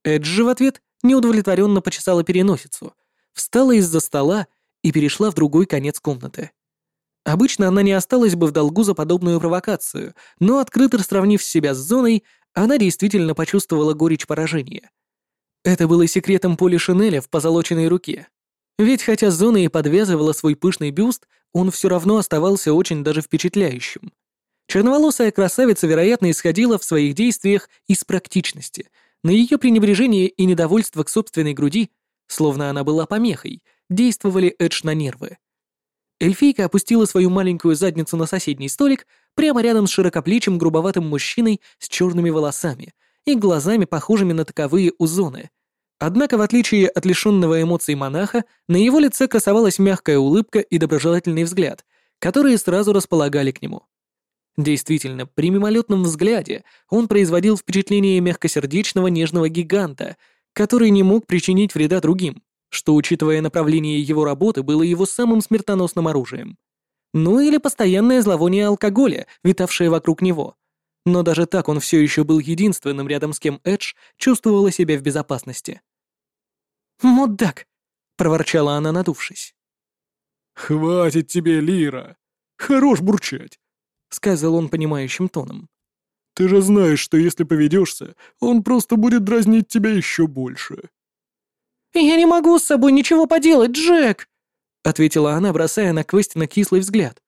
Эдж в ответ неудовлетворенно почесала переносицу, встала из-за стола и перешла в другой конец комнаты. Обычно она не осталась бы в долгу за подобную провокацию, но открыто сравнив себя с зоной, она действительно почувствовала горечь поражения. Это было секретом Поли Шинеля в позолоченной руке. Ведь хотя Зона и подвязывала свой пышный бюст, он все равно оставался очень даже впечатляющим. Черноволосая красавица, вероятно, исходила в своих действиях из практичности. На ее пренебрежение и недовольство к собственной груди, словно она была помехой, действовали Эдж на нервы. Эльфийка опустила свою маленькую задницу на соседний столик прямо рядом с широкоплечим грубоватым мужчиной с черными волосами и глазами, похожими на таковые у зоны. Однако, в отличие от лишенного эмоций монаха, на его лице красовалась мягкая улыбка и доброжелательный взгляд, которые сразу располагали к нему. Действительно, при мимолетном взгляде он производил впечатление мягкосердечного нежного гиганта, который не мог причинить вреда другим что, учитывая направление его работы, было его самым смертоносным оружием. Ну или постоянное зловоние алкоголя, витавшее вокруг него. Но даже так он все еще был единственным, рядом с кем Эдж чувствовала себя в безопасности. «Мудак!» — проворчала она, надувшись. «Хватит тебе, Лира! Хорош бурчать! Сказал он понимающим тоном. «Ты же знаешь, что если поведешься, он просто будет дразнить тебя еще больше». «Я не могу с собой ничего поделать, Джек!» — ответила она, бросая на Квестина кислый взгляд.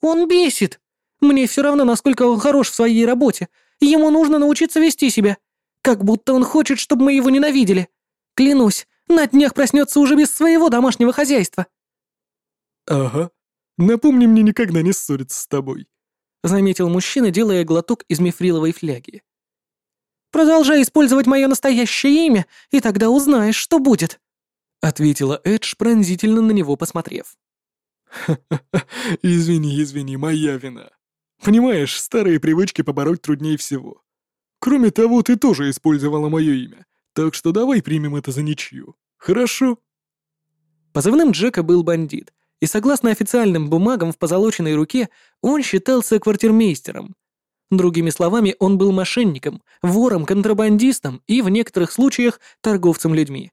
«Он бесит! Мне все равно, насколько он хорош в своей работе. Ему нужно научиться вести себя. Как будто он хочет, чтобы мы его ненавидели. Клянусь, на днях проснется уже без своего домашнего хозяйства». «Ага. Напомни мне никогда не ссориться с тобой», — заметил мужчина, делая глоток из мифриловой фляги. «Продолжай использовать мое настоящее имя, и тогда узнаешь, что будет», — ответила Эдж, пронзительно на него посмотрев. «Ха-ха-ха, извини, извини, моя вина. Понимаешь, старые привычки побороть труднее всего. Кроме того, ты тоже использовала мое имя, так что давай примем это за ничью. Хорошо?» Позывным Джека был бандит, и согласно официальным бумагам в позолоченной руке он считался квартирмейстером. Другими словами, он был мошенником, вором, контрабандистом и в некоторых случаях торговцем людьми.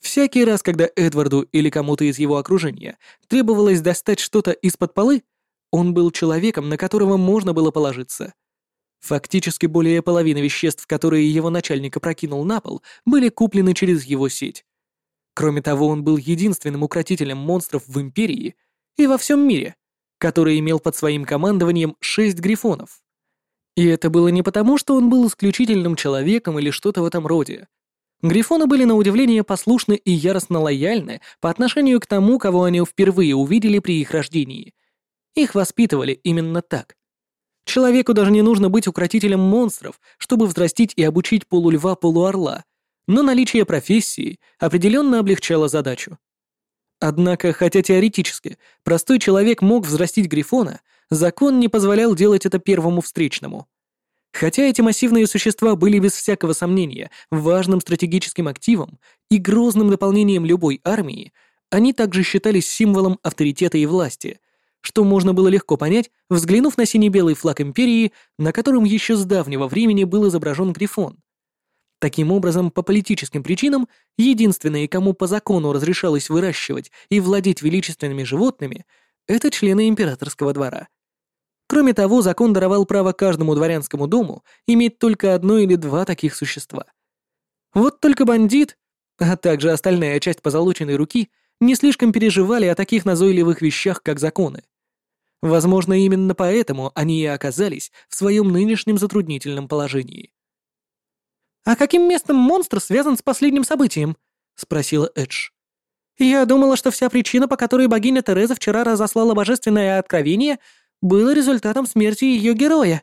Всякий раз, когда Эдварду или кому-то из его окружения требовалось достать что-то из-под полы, он был человеком, на которого можно было положиться. Фактически более половины веществ, которые его начальник опрокинул на пол, были куплены через его сеть. Кроме того, он был единственным укротителем монстров в Империи и во всем мире, который имел под своим командованием шесть грифонов. И это было не потому, что он был исключительным человеком или что-то в этом роде. Грифоны были на удивление послушны и яростно лояльны по отношению к тому, кого они впервые увидели при их рождении — их воспитывали именно так. Человеку даже не нужно быть укротителем монстров, чтобы взрастить и обучить полульва-полуорла, но наличие профессии определенно облегчало задачу. Однако, хотя теоретически простой человек мог взрастить Грифона, закон не позволял делать это первому встречному. Хотя эти массивные существа были без всякого сомнения важным стратегическим активом и грозным дополнением любой армии, они также считались символом авторитета и власти, что можно было легко понять, взглянув на сине-белый флаг Империи, на котором еще с давнего времени был изображен Грифон. Таким образом, по политическим причинам, единственные, кому по закону разрешалось выращивать и владеть величественными животными, это члены императорского двора. Кроме того, закон даровал право каждому дворянскому дому иметь только одно или два таких существа. Вот только бандит, а также остальная часть позолоченной руки, не слишком переживали о таких назойливых вещах, как законы. Возможно, именно поэтому они и оказались в своем нынешнем затруднительном положении. «А каким местом монстр связан с последним событием?» — спросила Эдж. «Я думала, что вся причина, по которой богиня Тереза вчера разослала божественное откровение, было результатом смерти ее героя».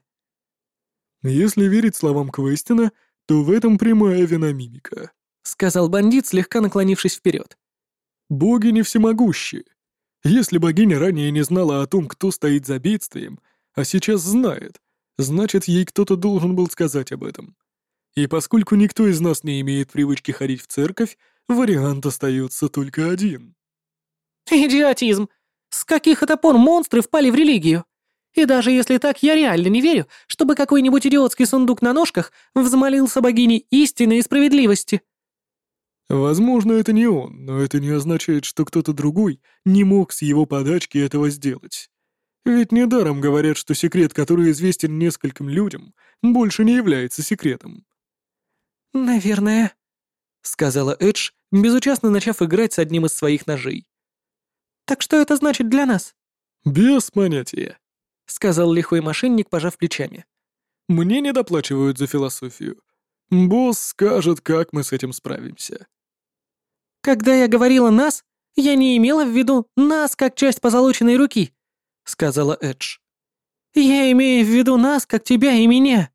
«Если верить словам Квестина, то в этом прямая вина мимика», — сказал бандит, слегка наклонившись вперед. «Боги не всемогущие. Если богиня ранее не знала о том, кто стоит за бедствием, а сейчас знает, значит, ей кто-то должен был сказать об этом. И поскольку никто из нас не имеет привычки ходить в церковь, вариант остается только один. Идиотизм! С каких это пор монстры впали в религию? И даже если так, я реально не верю, чтобы какой-нибудь идиотский сундук на ножках взмолился богине истины и справедливости. Возможно, это не он, но это не означает, что кто-то другой не мог с его подачки этого сделать. Ведь недаром говорят, что секрет, который известен нескольким людям, больше не является секретом. «Наверное», — сказала Эдж, безучастно начав играть с одним из своих ножей. «Так что это значит для нас?» «Без понятия», — сказал лихой мошенник, пожав плечами. «Мне не доплачивают за философию. Босс скажет, как мы с этим справимся». «Когда я говорила «нас», я не имела в виду «нас» как часть позолоченной руки», — сказала Эдж. «Я имею в виду нас, как тебя и меня».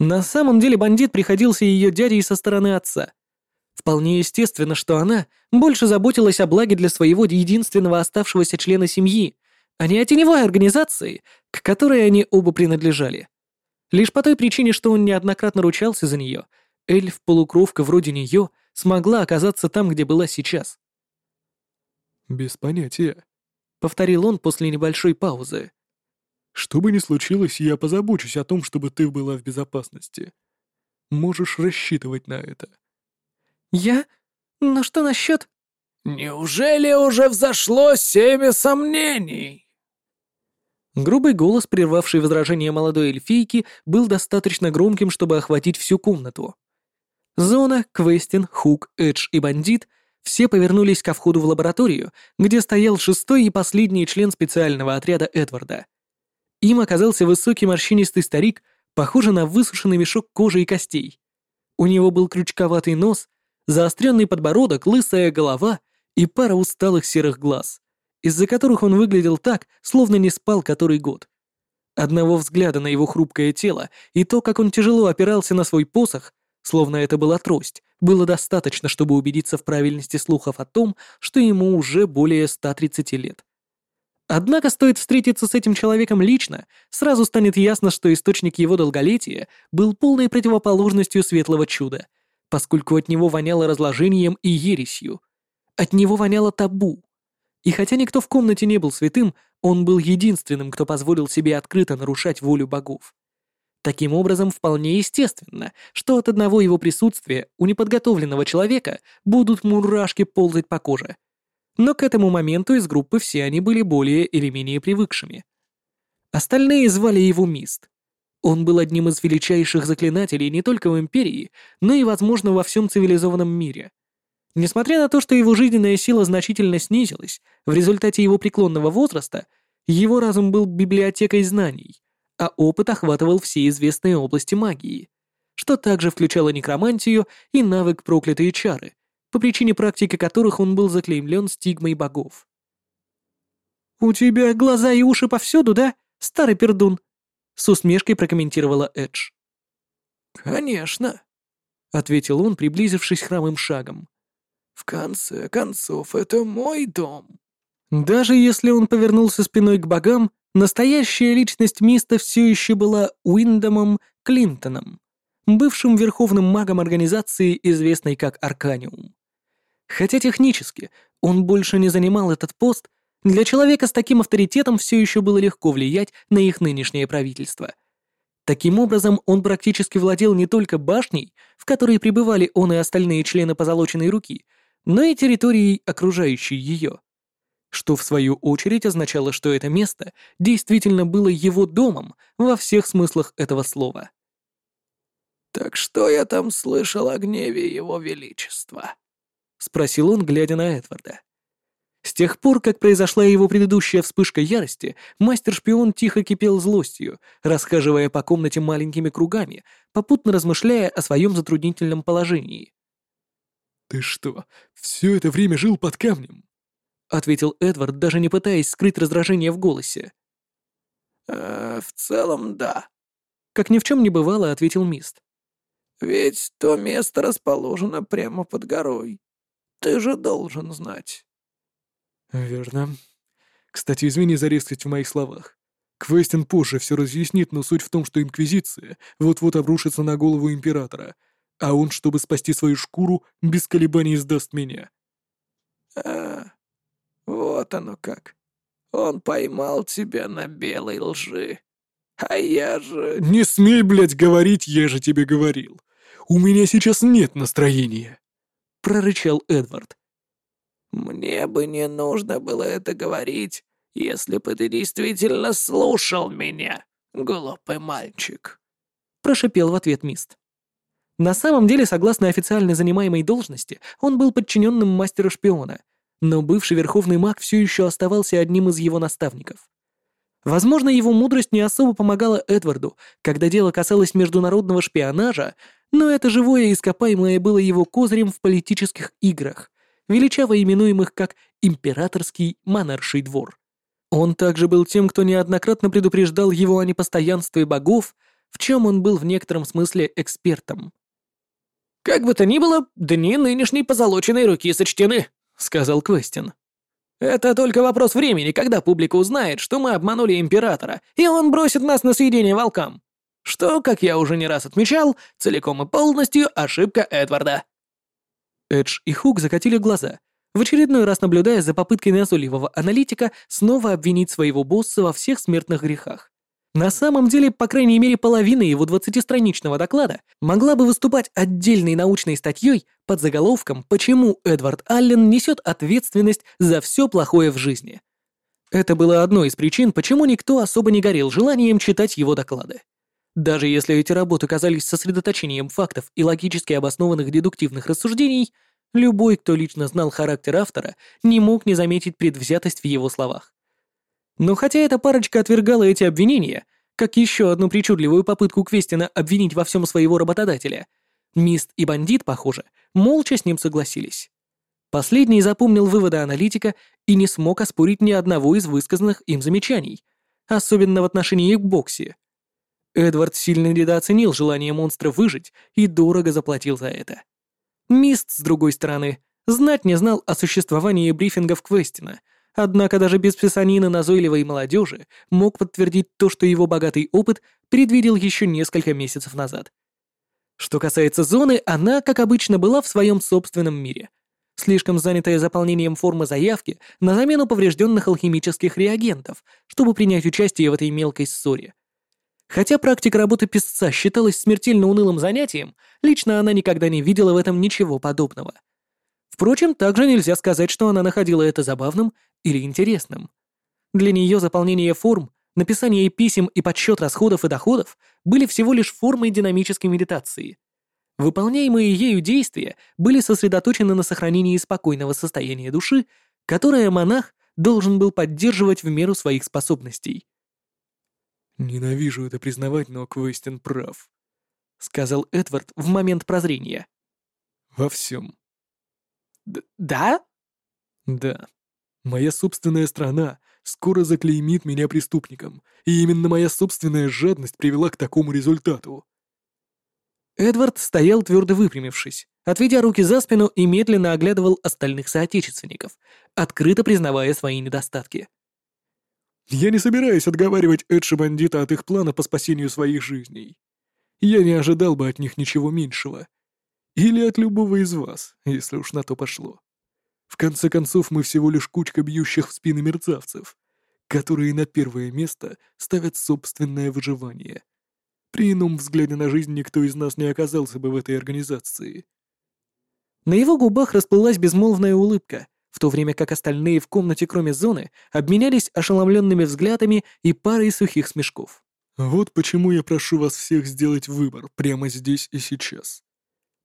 На самом деле бандит приходился ее дядей со стороны отца. Вполне естественно, что она больше заботилась о благе для своего единственного оставшегося члена семьи, а не о теневой организации, к которой они оба принадлежали. Лишь по той причине, что он неоднократно ручался за нее, эльф-полукровка вроде нее смогла оказаться там, где была сейчас? «Без понятия», — повторил он после небольшой паузы. «Что бы ни случилось, я позабочусь о том, чтобы ты была в безопасности. Можешь рассчитывать на это». «Я? Но что насчет...» «Неужели уже взошло семя сомнений?» Грубый голос, прервавший возражение молодой эльфийки, был достаточно громким, чтобы охватить всю комнату. Зона, Квестин, Хук, Эдж и Бандит все повернулись ко входу в лабораторию, где стоял шестой и последний член специального отряда Эдварда. Им оказался высокий морщинистый старик, похожий на высушенный мешок кожи и костей. У него был крючковатый нос, заостренный подбородок, лысая голова и пара усталых серых глаз, из-за которых он выглядел так, словно не спал который год. Одного взгляда на его хрупкое тело и то, как он тяжело опирался на свой посох, словно это была трость, было достаточно, чтобы убедиться в правильности слухов о том, что ему уже более 130 лет. Однако стоит встретиться с этим человеком лично, сразу станет ясно, что источник его долголетия был полной противоположностью светлого чуда, поскольку от него воняло разложением и ересью. От него воняло табу. И хотя никто в комнате не был святым, он был единственным, кто позволил себе открыто нарушать волю богов. Таким образом, вполне естественно, что от одного его присутствия у неподготовленного человека будут мурашки ползать по коже. Но к этому моменту из группы все они были более или менее привыкшими. Остальные звали его Мист. Он был одним из величайших заклинателей не только в Империи, но и, возможно, во всем цивилизованном мире. Несмотря на то, что его жизненная сила значительно снизилась, в результате его преклонного возраста, его разум был библиотекой знаний, а опыт охватывал все известные области магии, что также включало некромантию и навык проклятые чары, по причине практики которых он был заклеймлен стигмой богов. «У тебя глаза и уши повсюду, да, старый пердун?» с усмешкой прокомментировала Эдж. «Конечно», — ответил он, приблизившись хромым шагом. «В конце концов, это мой дом». Даже если он повернулся спиной к богам, Настоящая личность Миста все еще была Уиндомом Клинтоном, бывшим верховным магом организации, известной как Арканиум. Хотя технически он больше не занимал этот пост, для человека с таким авторитетом все еще было легко влиять на их нынешнее правительство. Таким образом, он практически владел не только башней, в которой пребывали он и остальные члены позолоченной руки, но и территорией, окружающей ее что в свою очередь означало, что это место действительно было его домом во всех смыслах этого слова. «Так что я там слышал о гневе его величества?» — спросил он, глядя на Эдварда. С тех пор, как произошла его предыдущая вспышка ярости, мастер-шпион тихо кипел злостью, расхаживая по комнате маленькими кругами, попутно размышляя о своем затруднительном положении. «Ты что, все это время жил под камнем?» ответил Эдвард, даже не пытаясь скрыть раздражение в голосе. «Э, «В целом, да», — как ни в чем не бывало, ответил Мист. «Ведь то место расположено прямо под горой. Ты же должен знать». «Верно. Кстати, извини за резкость в моих словах. Квестин позже все разъяснит, но суть в том, что Инквизиция вот-вот обрушится на голову Императора, а он, чтобы спасти свою шкуру, без колебаний сдаст меня». «А, вот оно как. Он поймал тебя на белой лжи. А я же... Не смей, блядь, говорить, я же тебе говорил. У меня сейчас нет настроения. Прорычал Эдвард. Мне бы не нужно было это говорить, если бы ты действительно слушал меня, глупый мальчик. Прошипел в ответ Мист. На самом деле, согласно официально занимаемой должности, он был подчиненным мастеру шпиона но бывший верховный маг все еще оставался одним из его наставников. Возможно, его мудрость не особо помогала Эдварду, когда дело касалось международного шпионажа, но это живое ископаемое было его козырем в политических играх, величаво именуемых как «императорский монарший двор». Он также был тем, кто неоднократно предупреждал его о непостоянстве богов, в чем он был в некотором смысле экспертом. «Как бы то ни было, дни нынешней позолоченной руки сочтены», сказал Квестин. «Это только вопрос времени, когда публика узнает, что мы обманули Императора, и он бросит нас на съедение волкам. Что, как я уже не раз отмечал, целиком и полностью ошибка Эдварда». Эдж и Хук закатили глаза, в очередной раз наблюдая за попыткой назойливого аналитика снова обвинить своего босса во всех смертных грехах. На самом деле, по крайней мере, половина его двадцатистраничного доклада могла бы выступать отдельной научной статьей под заголовком «Почему Эдвард Аллен несет ответственность за все плохое в жизни». Это было одной из причин, почему никто особо не горел желанием читать его доклады. Даже если эти работы казались сосредоточением фактов и логически обоснованных дедуктивных рассуждений, любой, кто лично знал характер автора, не мог не заметить предвзятость в его словах. Но хотя эта парочка отвергала эти обвинения, как еще одну причудливую попытку Квестина обвинить во всем своего работодателя, Мист и Бандит, похоже, молча с ним согласились. Последний запомнил выводы аналитика и не смог оспорить ни одного из высказанных им замечаний, особенно в отношении к Бокси. Эдвард сильно недооценил желание монстра выжить и дорого заплатил за это. Мист, с другой стороны, знать не знал о существовании брифингов Квестина, однако даже без писанины назойливой молодежи мог подтвердить то, что его богатый опыт предвидел еще несколько месяцев назад. Что касается зоны, она, как обычно, была в своем собственном мире — слишком занятая заполнением формы заявки на замену поврежденных алхимических реагентов, чтобы принять участие в этой мелкой ссоре. Хотя практика работы писца считалась смертельно унылым занятием, лично она никогда не видела в этом ничего подобного. Впрочем, также нельзя сказать, что она находила это забавным или интересным. Для нее заполнение форм, написание писем и подсчет расходов и доходов были всего лишь формой динамической медитации — Выполняемые ею действия были сосредоточены на сохранении спокойного состояния души, которое монах должен был поддерживать в меру своих способностей. «Ненавижу это признавать, но Квестин прав», — сказал Эдвард в момент прозрения. «Во всем». «Да?» «Да. Моя собственная страна скоро заклеймит меня преступником, и именно моя собственная жадность привела к такому результату». Эдвард стоял твердо выпрямившись, отведя руки за спину и медленно оглядывал остальных соотечественников, открыто признавая свои недостатки. «Я не собираюсь отговаривать Эдши бандита от их плана по спасению своих жизней. Я не ожидал бы от них ничего меньшего. Или от любого из вас, если уж на то пошло. В конце концов, мы всего лишь кучка бьющих в спины мерцавцев, которые на первое место ставят собственное выживание. При ином взгляде на жизнь никто из нас не оказался бы в этой организации. На его губах расплылась безмолвная улыбка, в то время как остальные в комнате, кроме зоны, обменялись ошеломленными взглядами и парой сухих смешков. «Вот почему я прошу вас всех сделать выбор прямо здесь и сейчас.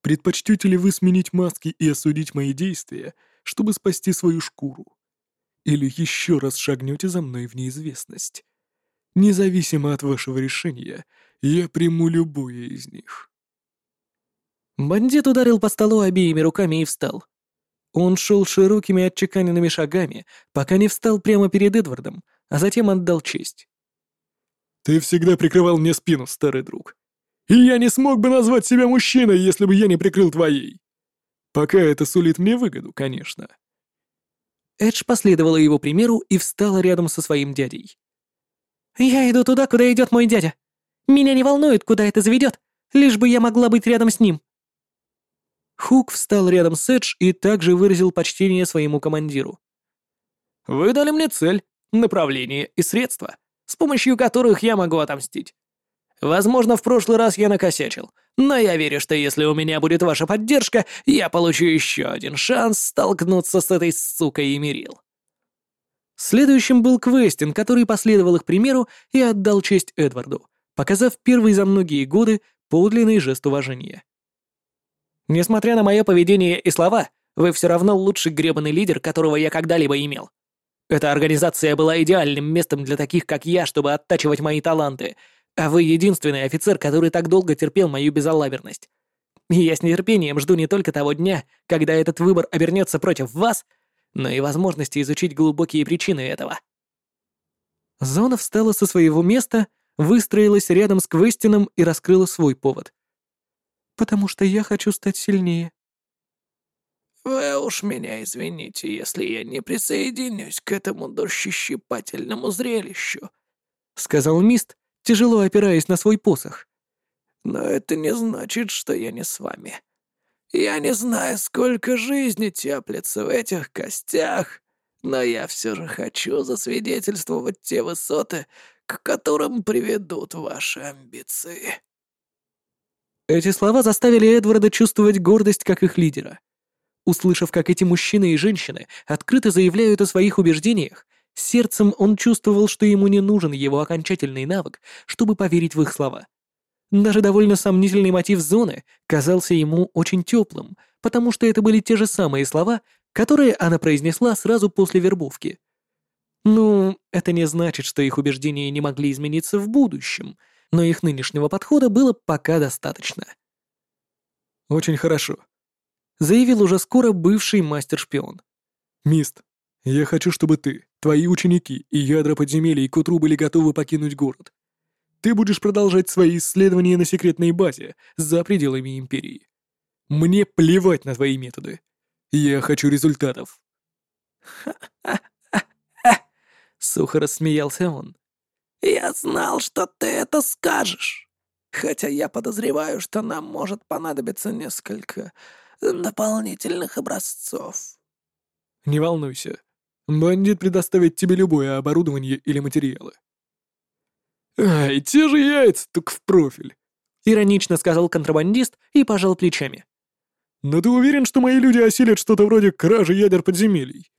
Предпочтете ли вы сменить маски и осудить мои действия, чтобы спасти свою шкуру? Или еще раз шагнете за мной в неизвестность? Независимо от вашего решения, я приму любое из них». Бандит ударил по столу обеими руками и встал. Он шел широкими отчеканенными шагами, пока не встал прямо перед Эдвардом, а затем отдал честь. «Ты всегда прикрывал мне спину, старый друг. И я не смог бы назвать себя мужчиной, если бы я не прикрыл твоей. Пока это сулит мне выгоду, конечно». Эдж последовала его примеру и встала рядом со своим дядей. «Я иду туда, куда идет мой дядя. Меня не волнует, куда это заведет, лишь бы я могла быть рядом с ним». Хук встал рядом с Эдж и также выразил почтение своему командиру. «Вы дали мне цель, направление и средства, с помощью которых я могу отомстить. Возможно, в прошлый раз я накосячил, но я верю, что если у меня будет ваша поддержка, я получу еще один шанс столкнуться с этой сукой Эмирил». Следующим был Квестин, который последовал их примеру и отдал честь Эдварду, показав первый за многие годы подлинный жест уважения. «Несмотря на мое поведение и слова, вы все равно лучший гребаный лидер, которого я когда-либо имел. Эта организация была идеальным местом для таких, как я, чтобы оттачивать мои таланты, а вы единственный офицер, который так долго терпел мою безалаберность. И я с нетерпением жду не только того дня, когда этот выбор обернется против вас, но и возможности изучить глубокие причины этого». Зона встала со своего места выстроилась рядом с Квестином и раскрыла свой повод. «Потому что я хочу стать сильнее». «Вы уж меня извините, если я не присоединюсь к этому дощещипательному зрелищу», — сказал Мист, тяжело опираясь на свой посох. «Но это не значит, что я не с вами. Я не знаю, сколько жизни теплится в этих костях, но я все же хочу засвидетельствовать те высоты, к которым приведут ваши амбиции». Эти слова заставили Эдварда чувствовать гордость как их лидера. Услышав, как эти мужчины и женщины открыто заявляют о своих убеждениях, Сердцем он чувствовал, что ему не нужен его окончательный навык, чтобы поверить в их слова. Даже довольно сомнительный мотив зоны казался ему очень теплым, потому что это были те же самые слова, которые она произнесла сразу после вербовки. Ну, это не значит, что их убеждения не могли измениться в будущем, но их нынешнего подхода было пока достаточно. «Очень хорошо», — заявил уже скоро бывший мастер-шпион. «Мист, я хочу, чтобы ты, твои ученики и ядра подземелий к утру были готовы покинуть город. Ты будешь продолжать свои исследования на секретной базе за пределами Империи. Мне плевать на твои методы. Я хочу результатов». Сухо рассмеялся он. «Я знал, что ты это скажешь. Хотя я подозреваю, что нам может понадобиться несколько дополнительных образцов». «Не волнуйся. Бандит предоставит тебе любое оборудование или материалы». «Ай, те же яйца, только в профиль», — иронично сказал контрабандист и пожал плечами. «Но ты уверен, что мои люди осилят что-то вроде кражи ядер подземелий?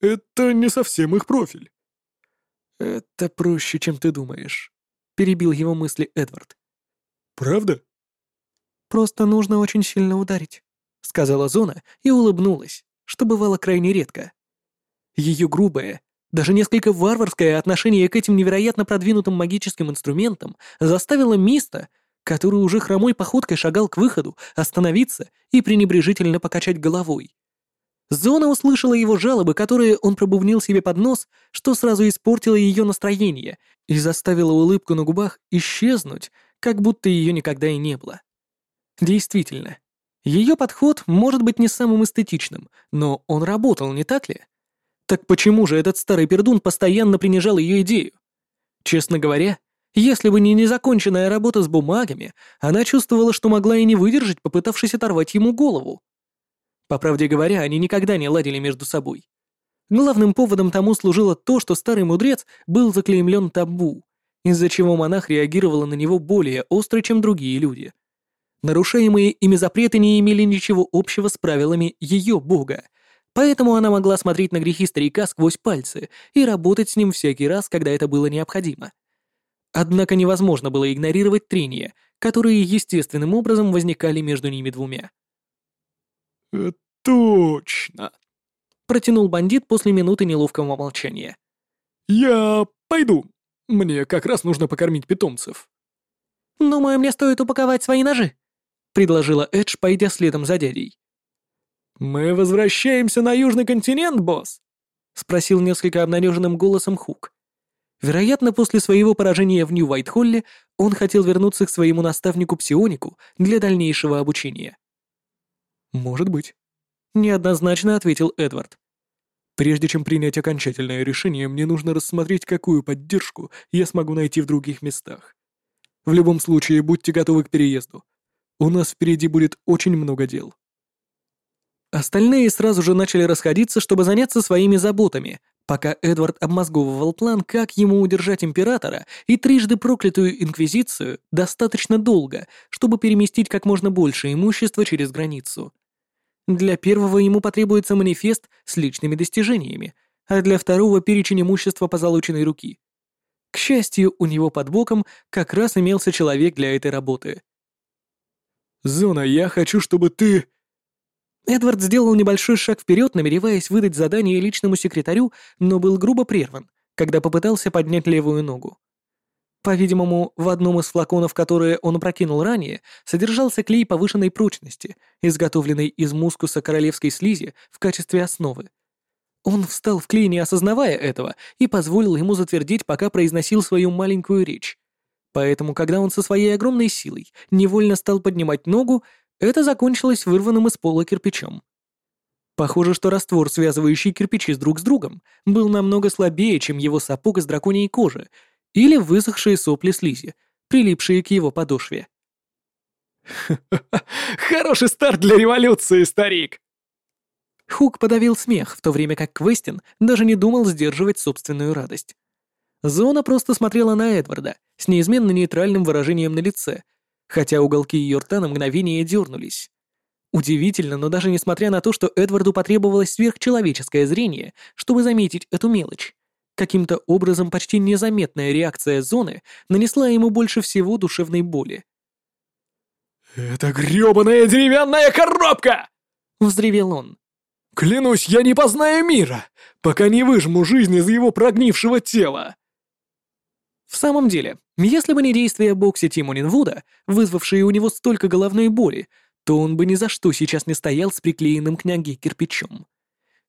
Это не совсем их профиль». «Это проще, чем ты думаешь», — перебил его мысли Эдвард. «Правда?» «Просто нужно очень сильно ударить», — сказала Зона и улыбнулась, что бывало крайне редко. Ее грубое, даже несколько варварское отношение к этим невероятно продвинутым магическим инструментам заставило Миста, который уже хромой походкой шагал к выходу, остановиться и пренебрежительно покачать головой. Зона услышала его жалобы, которые он пробубнил себе под нос, что сразу испортило ее настроение и заставило улыбку на губах исчезнуть, как будто ее никогда и не было. Действительно, ее подход может быть не самым эстетичным, но он работал, не так ли? Так почему же этот старый пердун постоянно принижал ее идею? Честно говоря, если бы не незаконченная работа с бумагами, она чувствовала, что могла и не выдержать, попытавшись оторвать ему голову. По правде говоря, они никогда не ладили между собой. Главным поводом тому служило то, что старый мудрец был заклеймлен табу, из-за чего монах реагировала на него более остро, чем другие люди. Нарушаемые ими запреты не имели ничего общего с правилами ее бога, поэтому она могла смотреть на грехи старика сквозь пальцы и работать с ним всякий раз, когда это было необходимо. Однако невозможно было игнорировать трения, которые естественным образом возникали между ними двумя. «Э, «Точно!» — протянул бандит после минуты неловкого молчания. «Я пойду. Мне как раз нужно покормить питомцев». «Думаю, мне стоит упаковать свои ножи», — предложила Эдж, пойдя следом за дядей. «Мы возвращаемся на Южный континент, босс?» — спросил несколько обнадеженным голосом Хук. Вероятно, после своего поражения в Нью-Вайтхолле он хотел вернуться к своему наставнику Псионику для дальнейшего обучения. «Может быть», — неоднозначно ответил Эдвард. «Прежде чем принять окончательное решение, мне нужно рассмотреть, какую поддержку я смогу найти в других местах. В любом случае, будьте готовы к переезду. У нас впереди будет очень много дел». Остальные сразу же начали расходиться, чтобы заняться своими заботами, пока Эдвард обмозговывал план, как ему удержать императора и трижды проклятую инквизицию достаточно долго, чтобы переместить как можно больше имущества через границу. Для первого ему потребуется манифест с личными достижениями, а для второго перечень имущества по залученной руки. К счастью, у него под боком как раз имелся человек для этой работы. «Зона, я хочу, чтобы ты...» Эдвард сделал небольшой шаг вперед, намереваясь выдать задание личному секретарю, но был грубо прерван, когда попытался поднять левую ногу. По-видимому, в одном из флаконов, которые он опрокинул ранее, содержался клей повышенной прочности, изготовленный из мускуса королевской слизи в качестве основы. Он встал в клей, не осознавая этого, и позволил ему затвердеть, пока произносил свою маленькую речь. Поэтому, когда он со своей огромной силой невольно стал поднимать ногу, это закончилось вырванным из пола кирпичом. Похоже, что раствор, связывающий кирпичи друг с другом, был намного слабее, чем его сапог из драконьей кожи, или высохшие сопли слизи, прилипшие к его подошве. Хороший старт для революции, старик!» Хук подавил смех, в то время как Квестин даже не думал сдерживать собственную радость. Зона просто смотрела на Эдварда с неизменно нейтральным выражением на лице, хотя уголки ее рта на мгновение дернулись. Удивительно, но даже несмотря на то, что Эдварду потребовалось сверхчеловеческое зрение, чтобы заметить эту мелочь, Каким-то образом почти незаметная реакция зоны нанесла ему больше всего душевной боли. «Это грёбаная деревянная коробка!» — взревел он. «Клянусь, я не познаю мира, пока не выжму жизнь из его прогнившего тела!» В самом деле, если бы не действия Бокси Тимонинвуда, вызвавшие у него столько головной боли, то он бы ни за что сейчас не стоял с приклеенным к ноге кирпичом.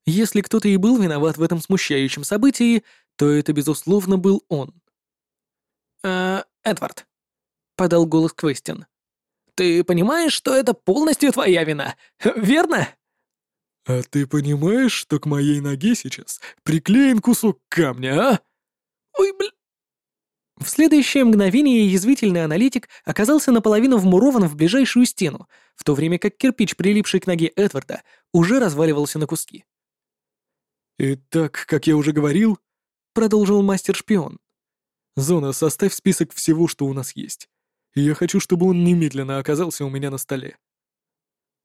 Если кто-то и был виноват в этом смущающем событии, то это, безусловно, был он. «Э, Эдвард», — подал голос Квестин. «Ты понимаешь, что это полностью твоя вина, верно?» «А ты понимаешь, что к моей ноге сейчас приклеен кусок камня, а?» «Ой, бля...» В следующее мгновение язвительный аналитик оказался наполовину вмурован в ближайшую стену, в то время как кирпич, прилипший к ноге Эдварда, уже разваливался на куски. «Итак, как я уже говорил», — продолжил мастер-шпион, «Зона, составь список всего, что у нас есть. Я хочу, чтобы он немедленно оказался у меня на столе».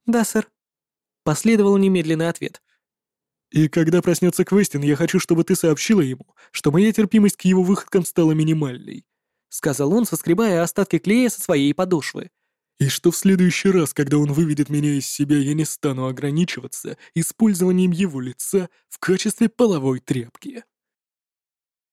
«Да, сэр», — последовал немедленный ответ. «И когда проснется Квестин, я хочу, чтобы ты сообщила ему, что моя терпимость к его выходкам стала минимальной», — сказал он, соскребая остатки клея со своей подошвы. И что в следующий раз, когда он выведет меня из себя, я не стану ограничиваться использованием его лица в качестве половой тряпки.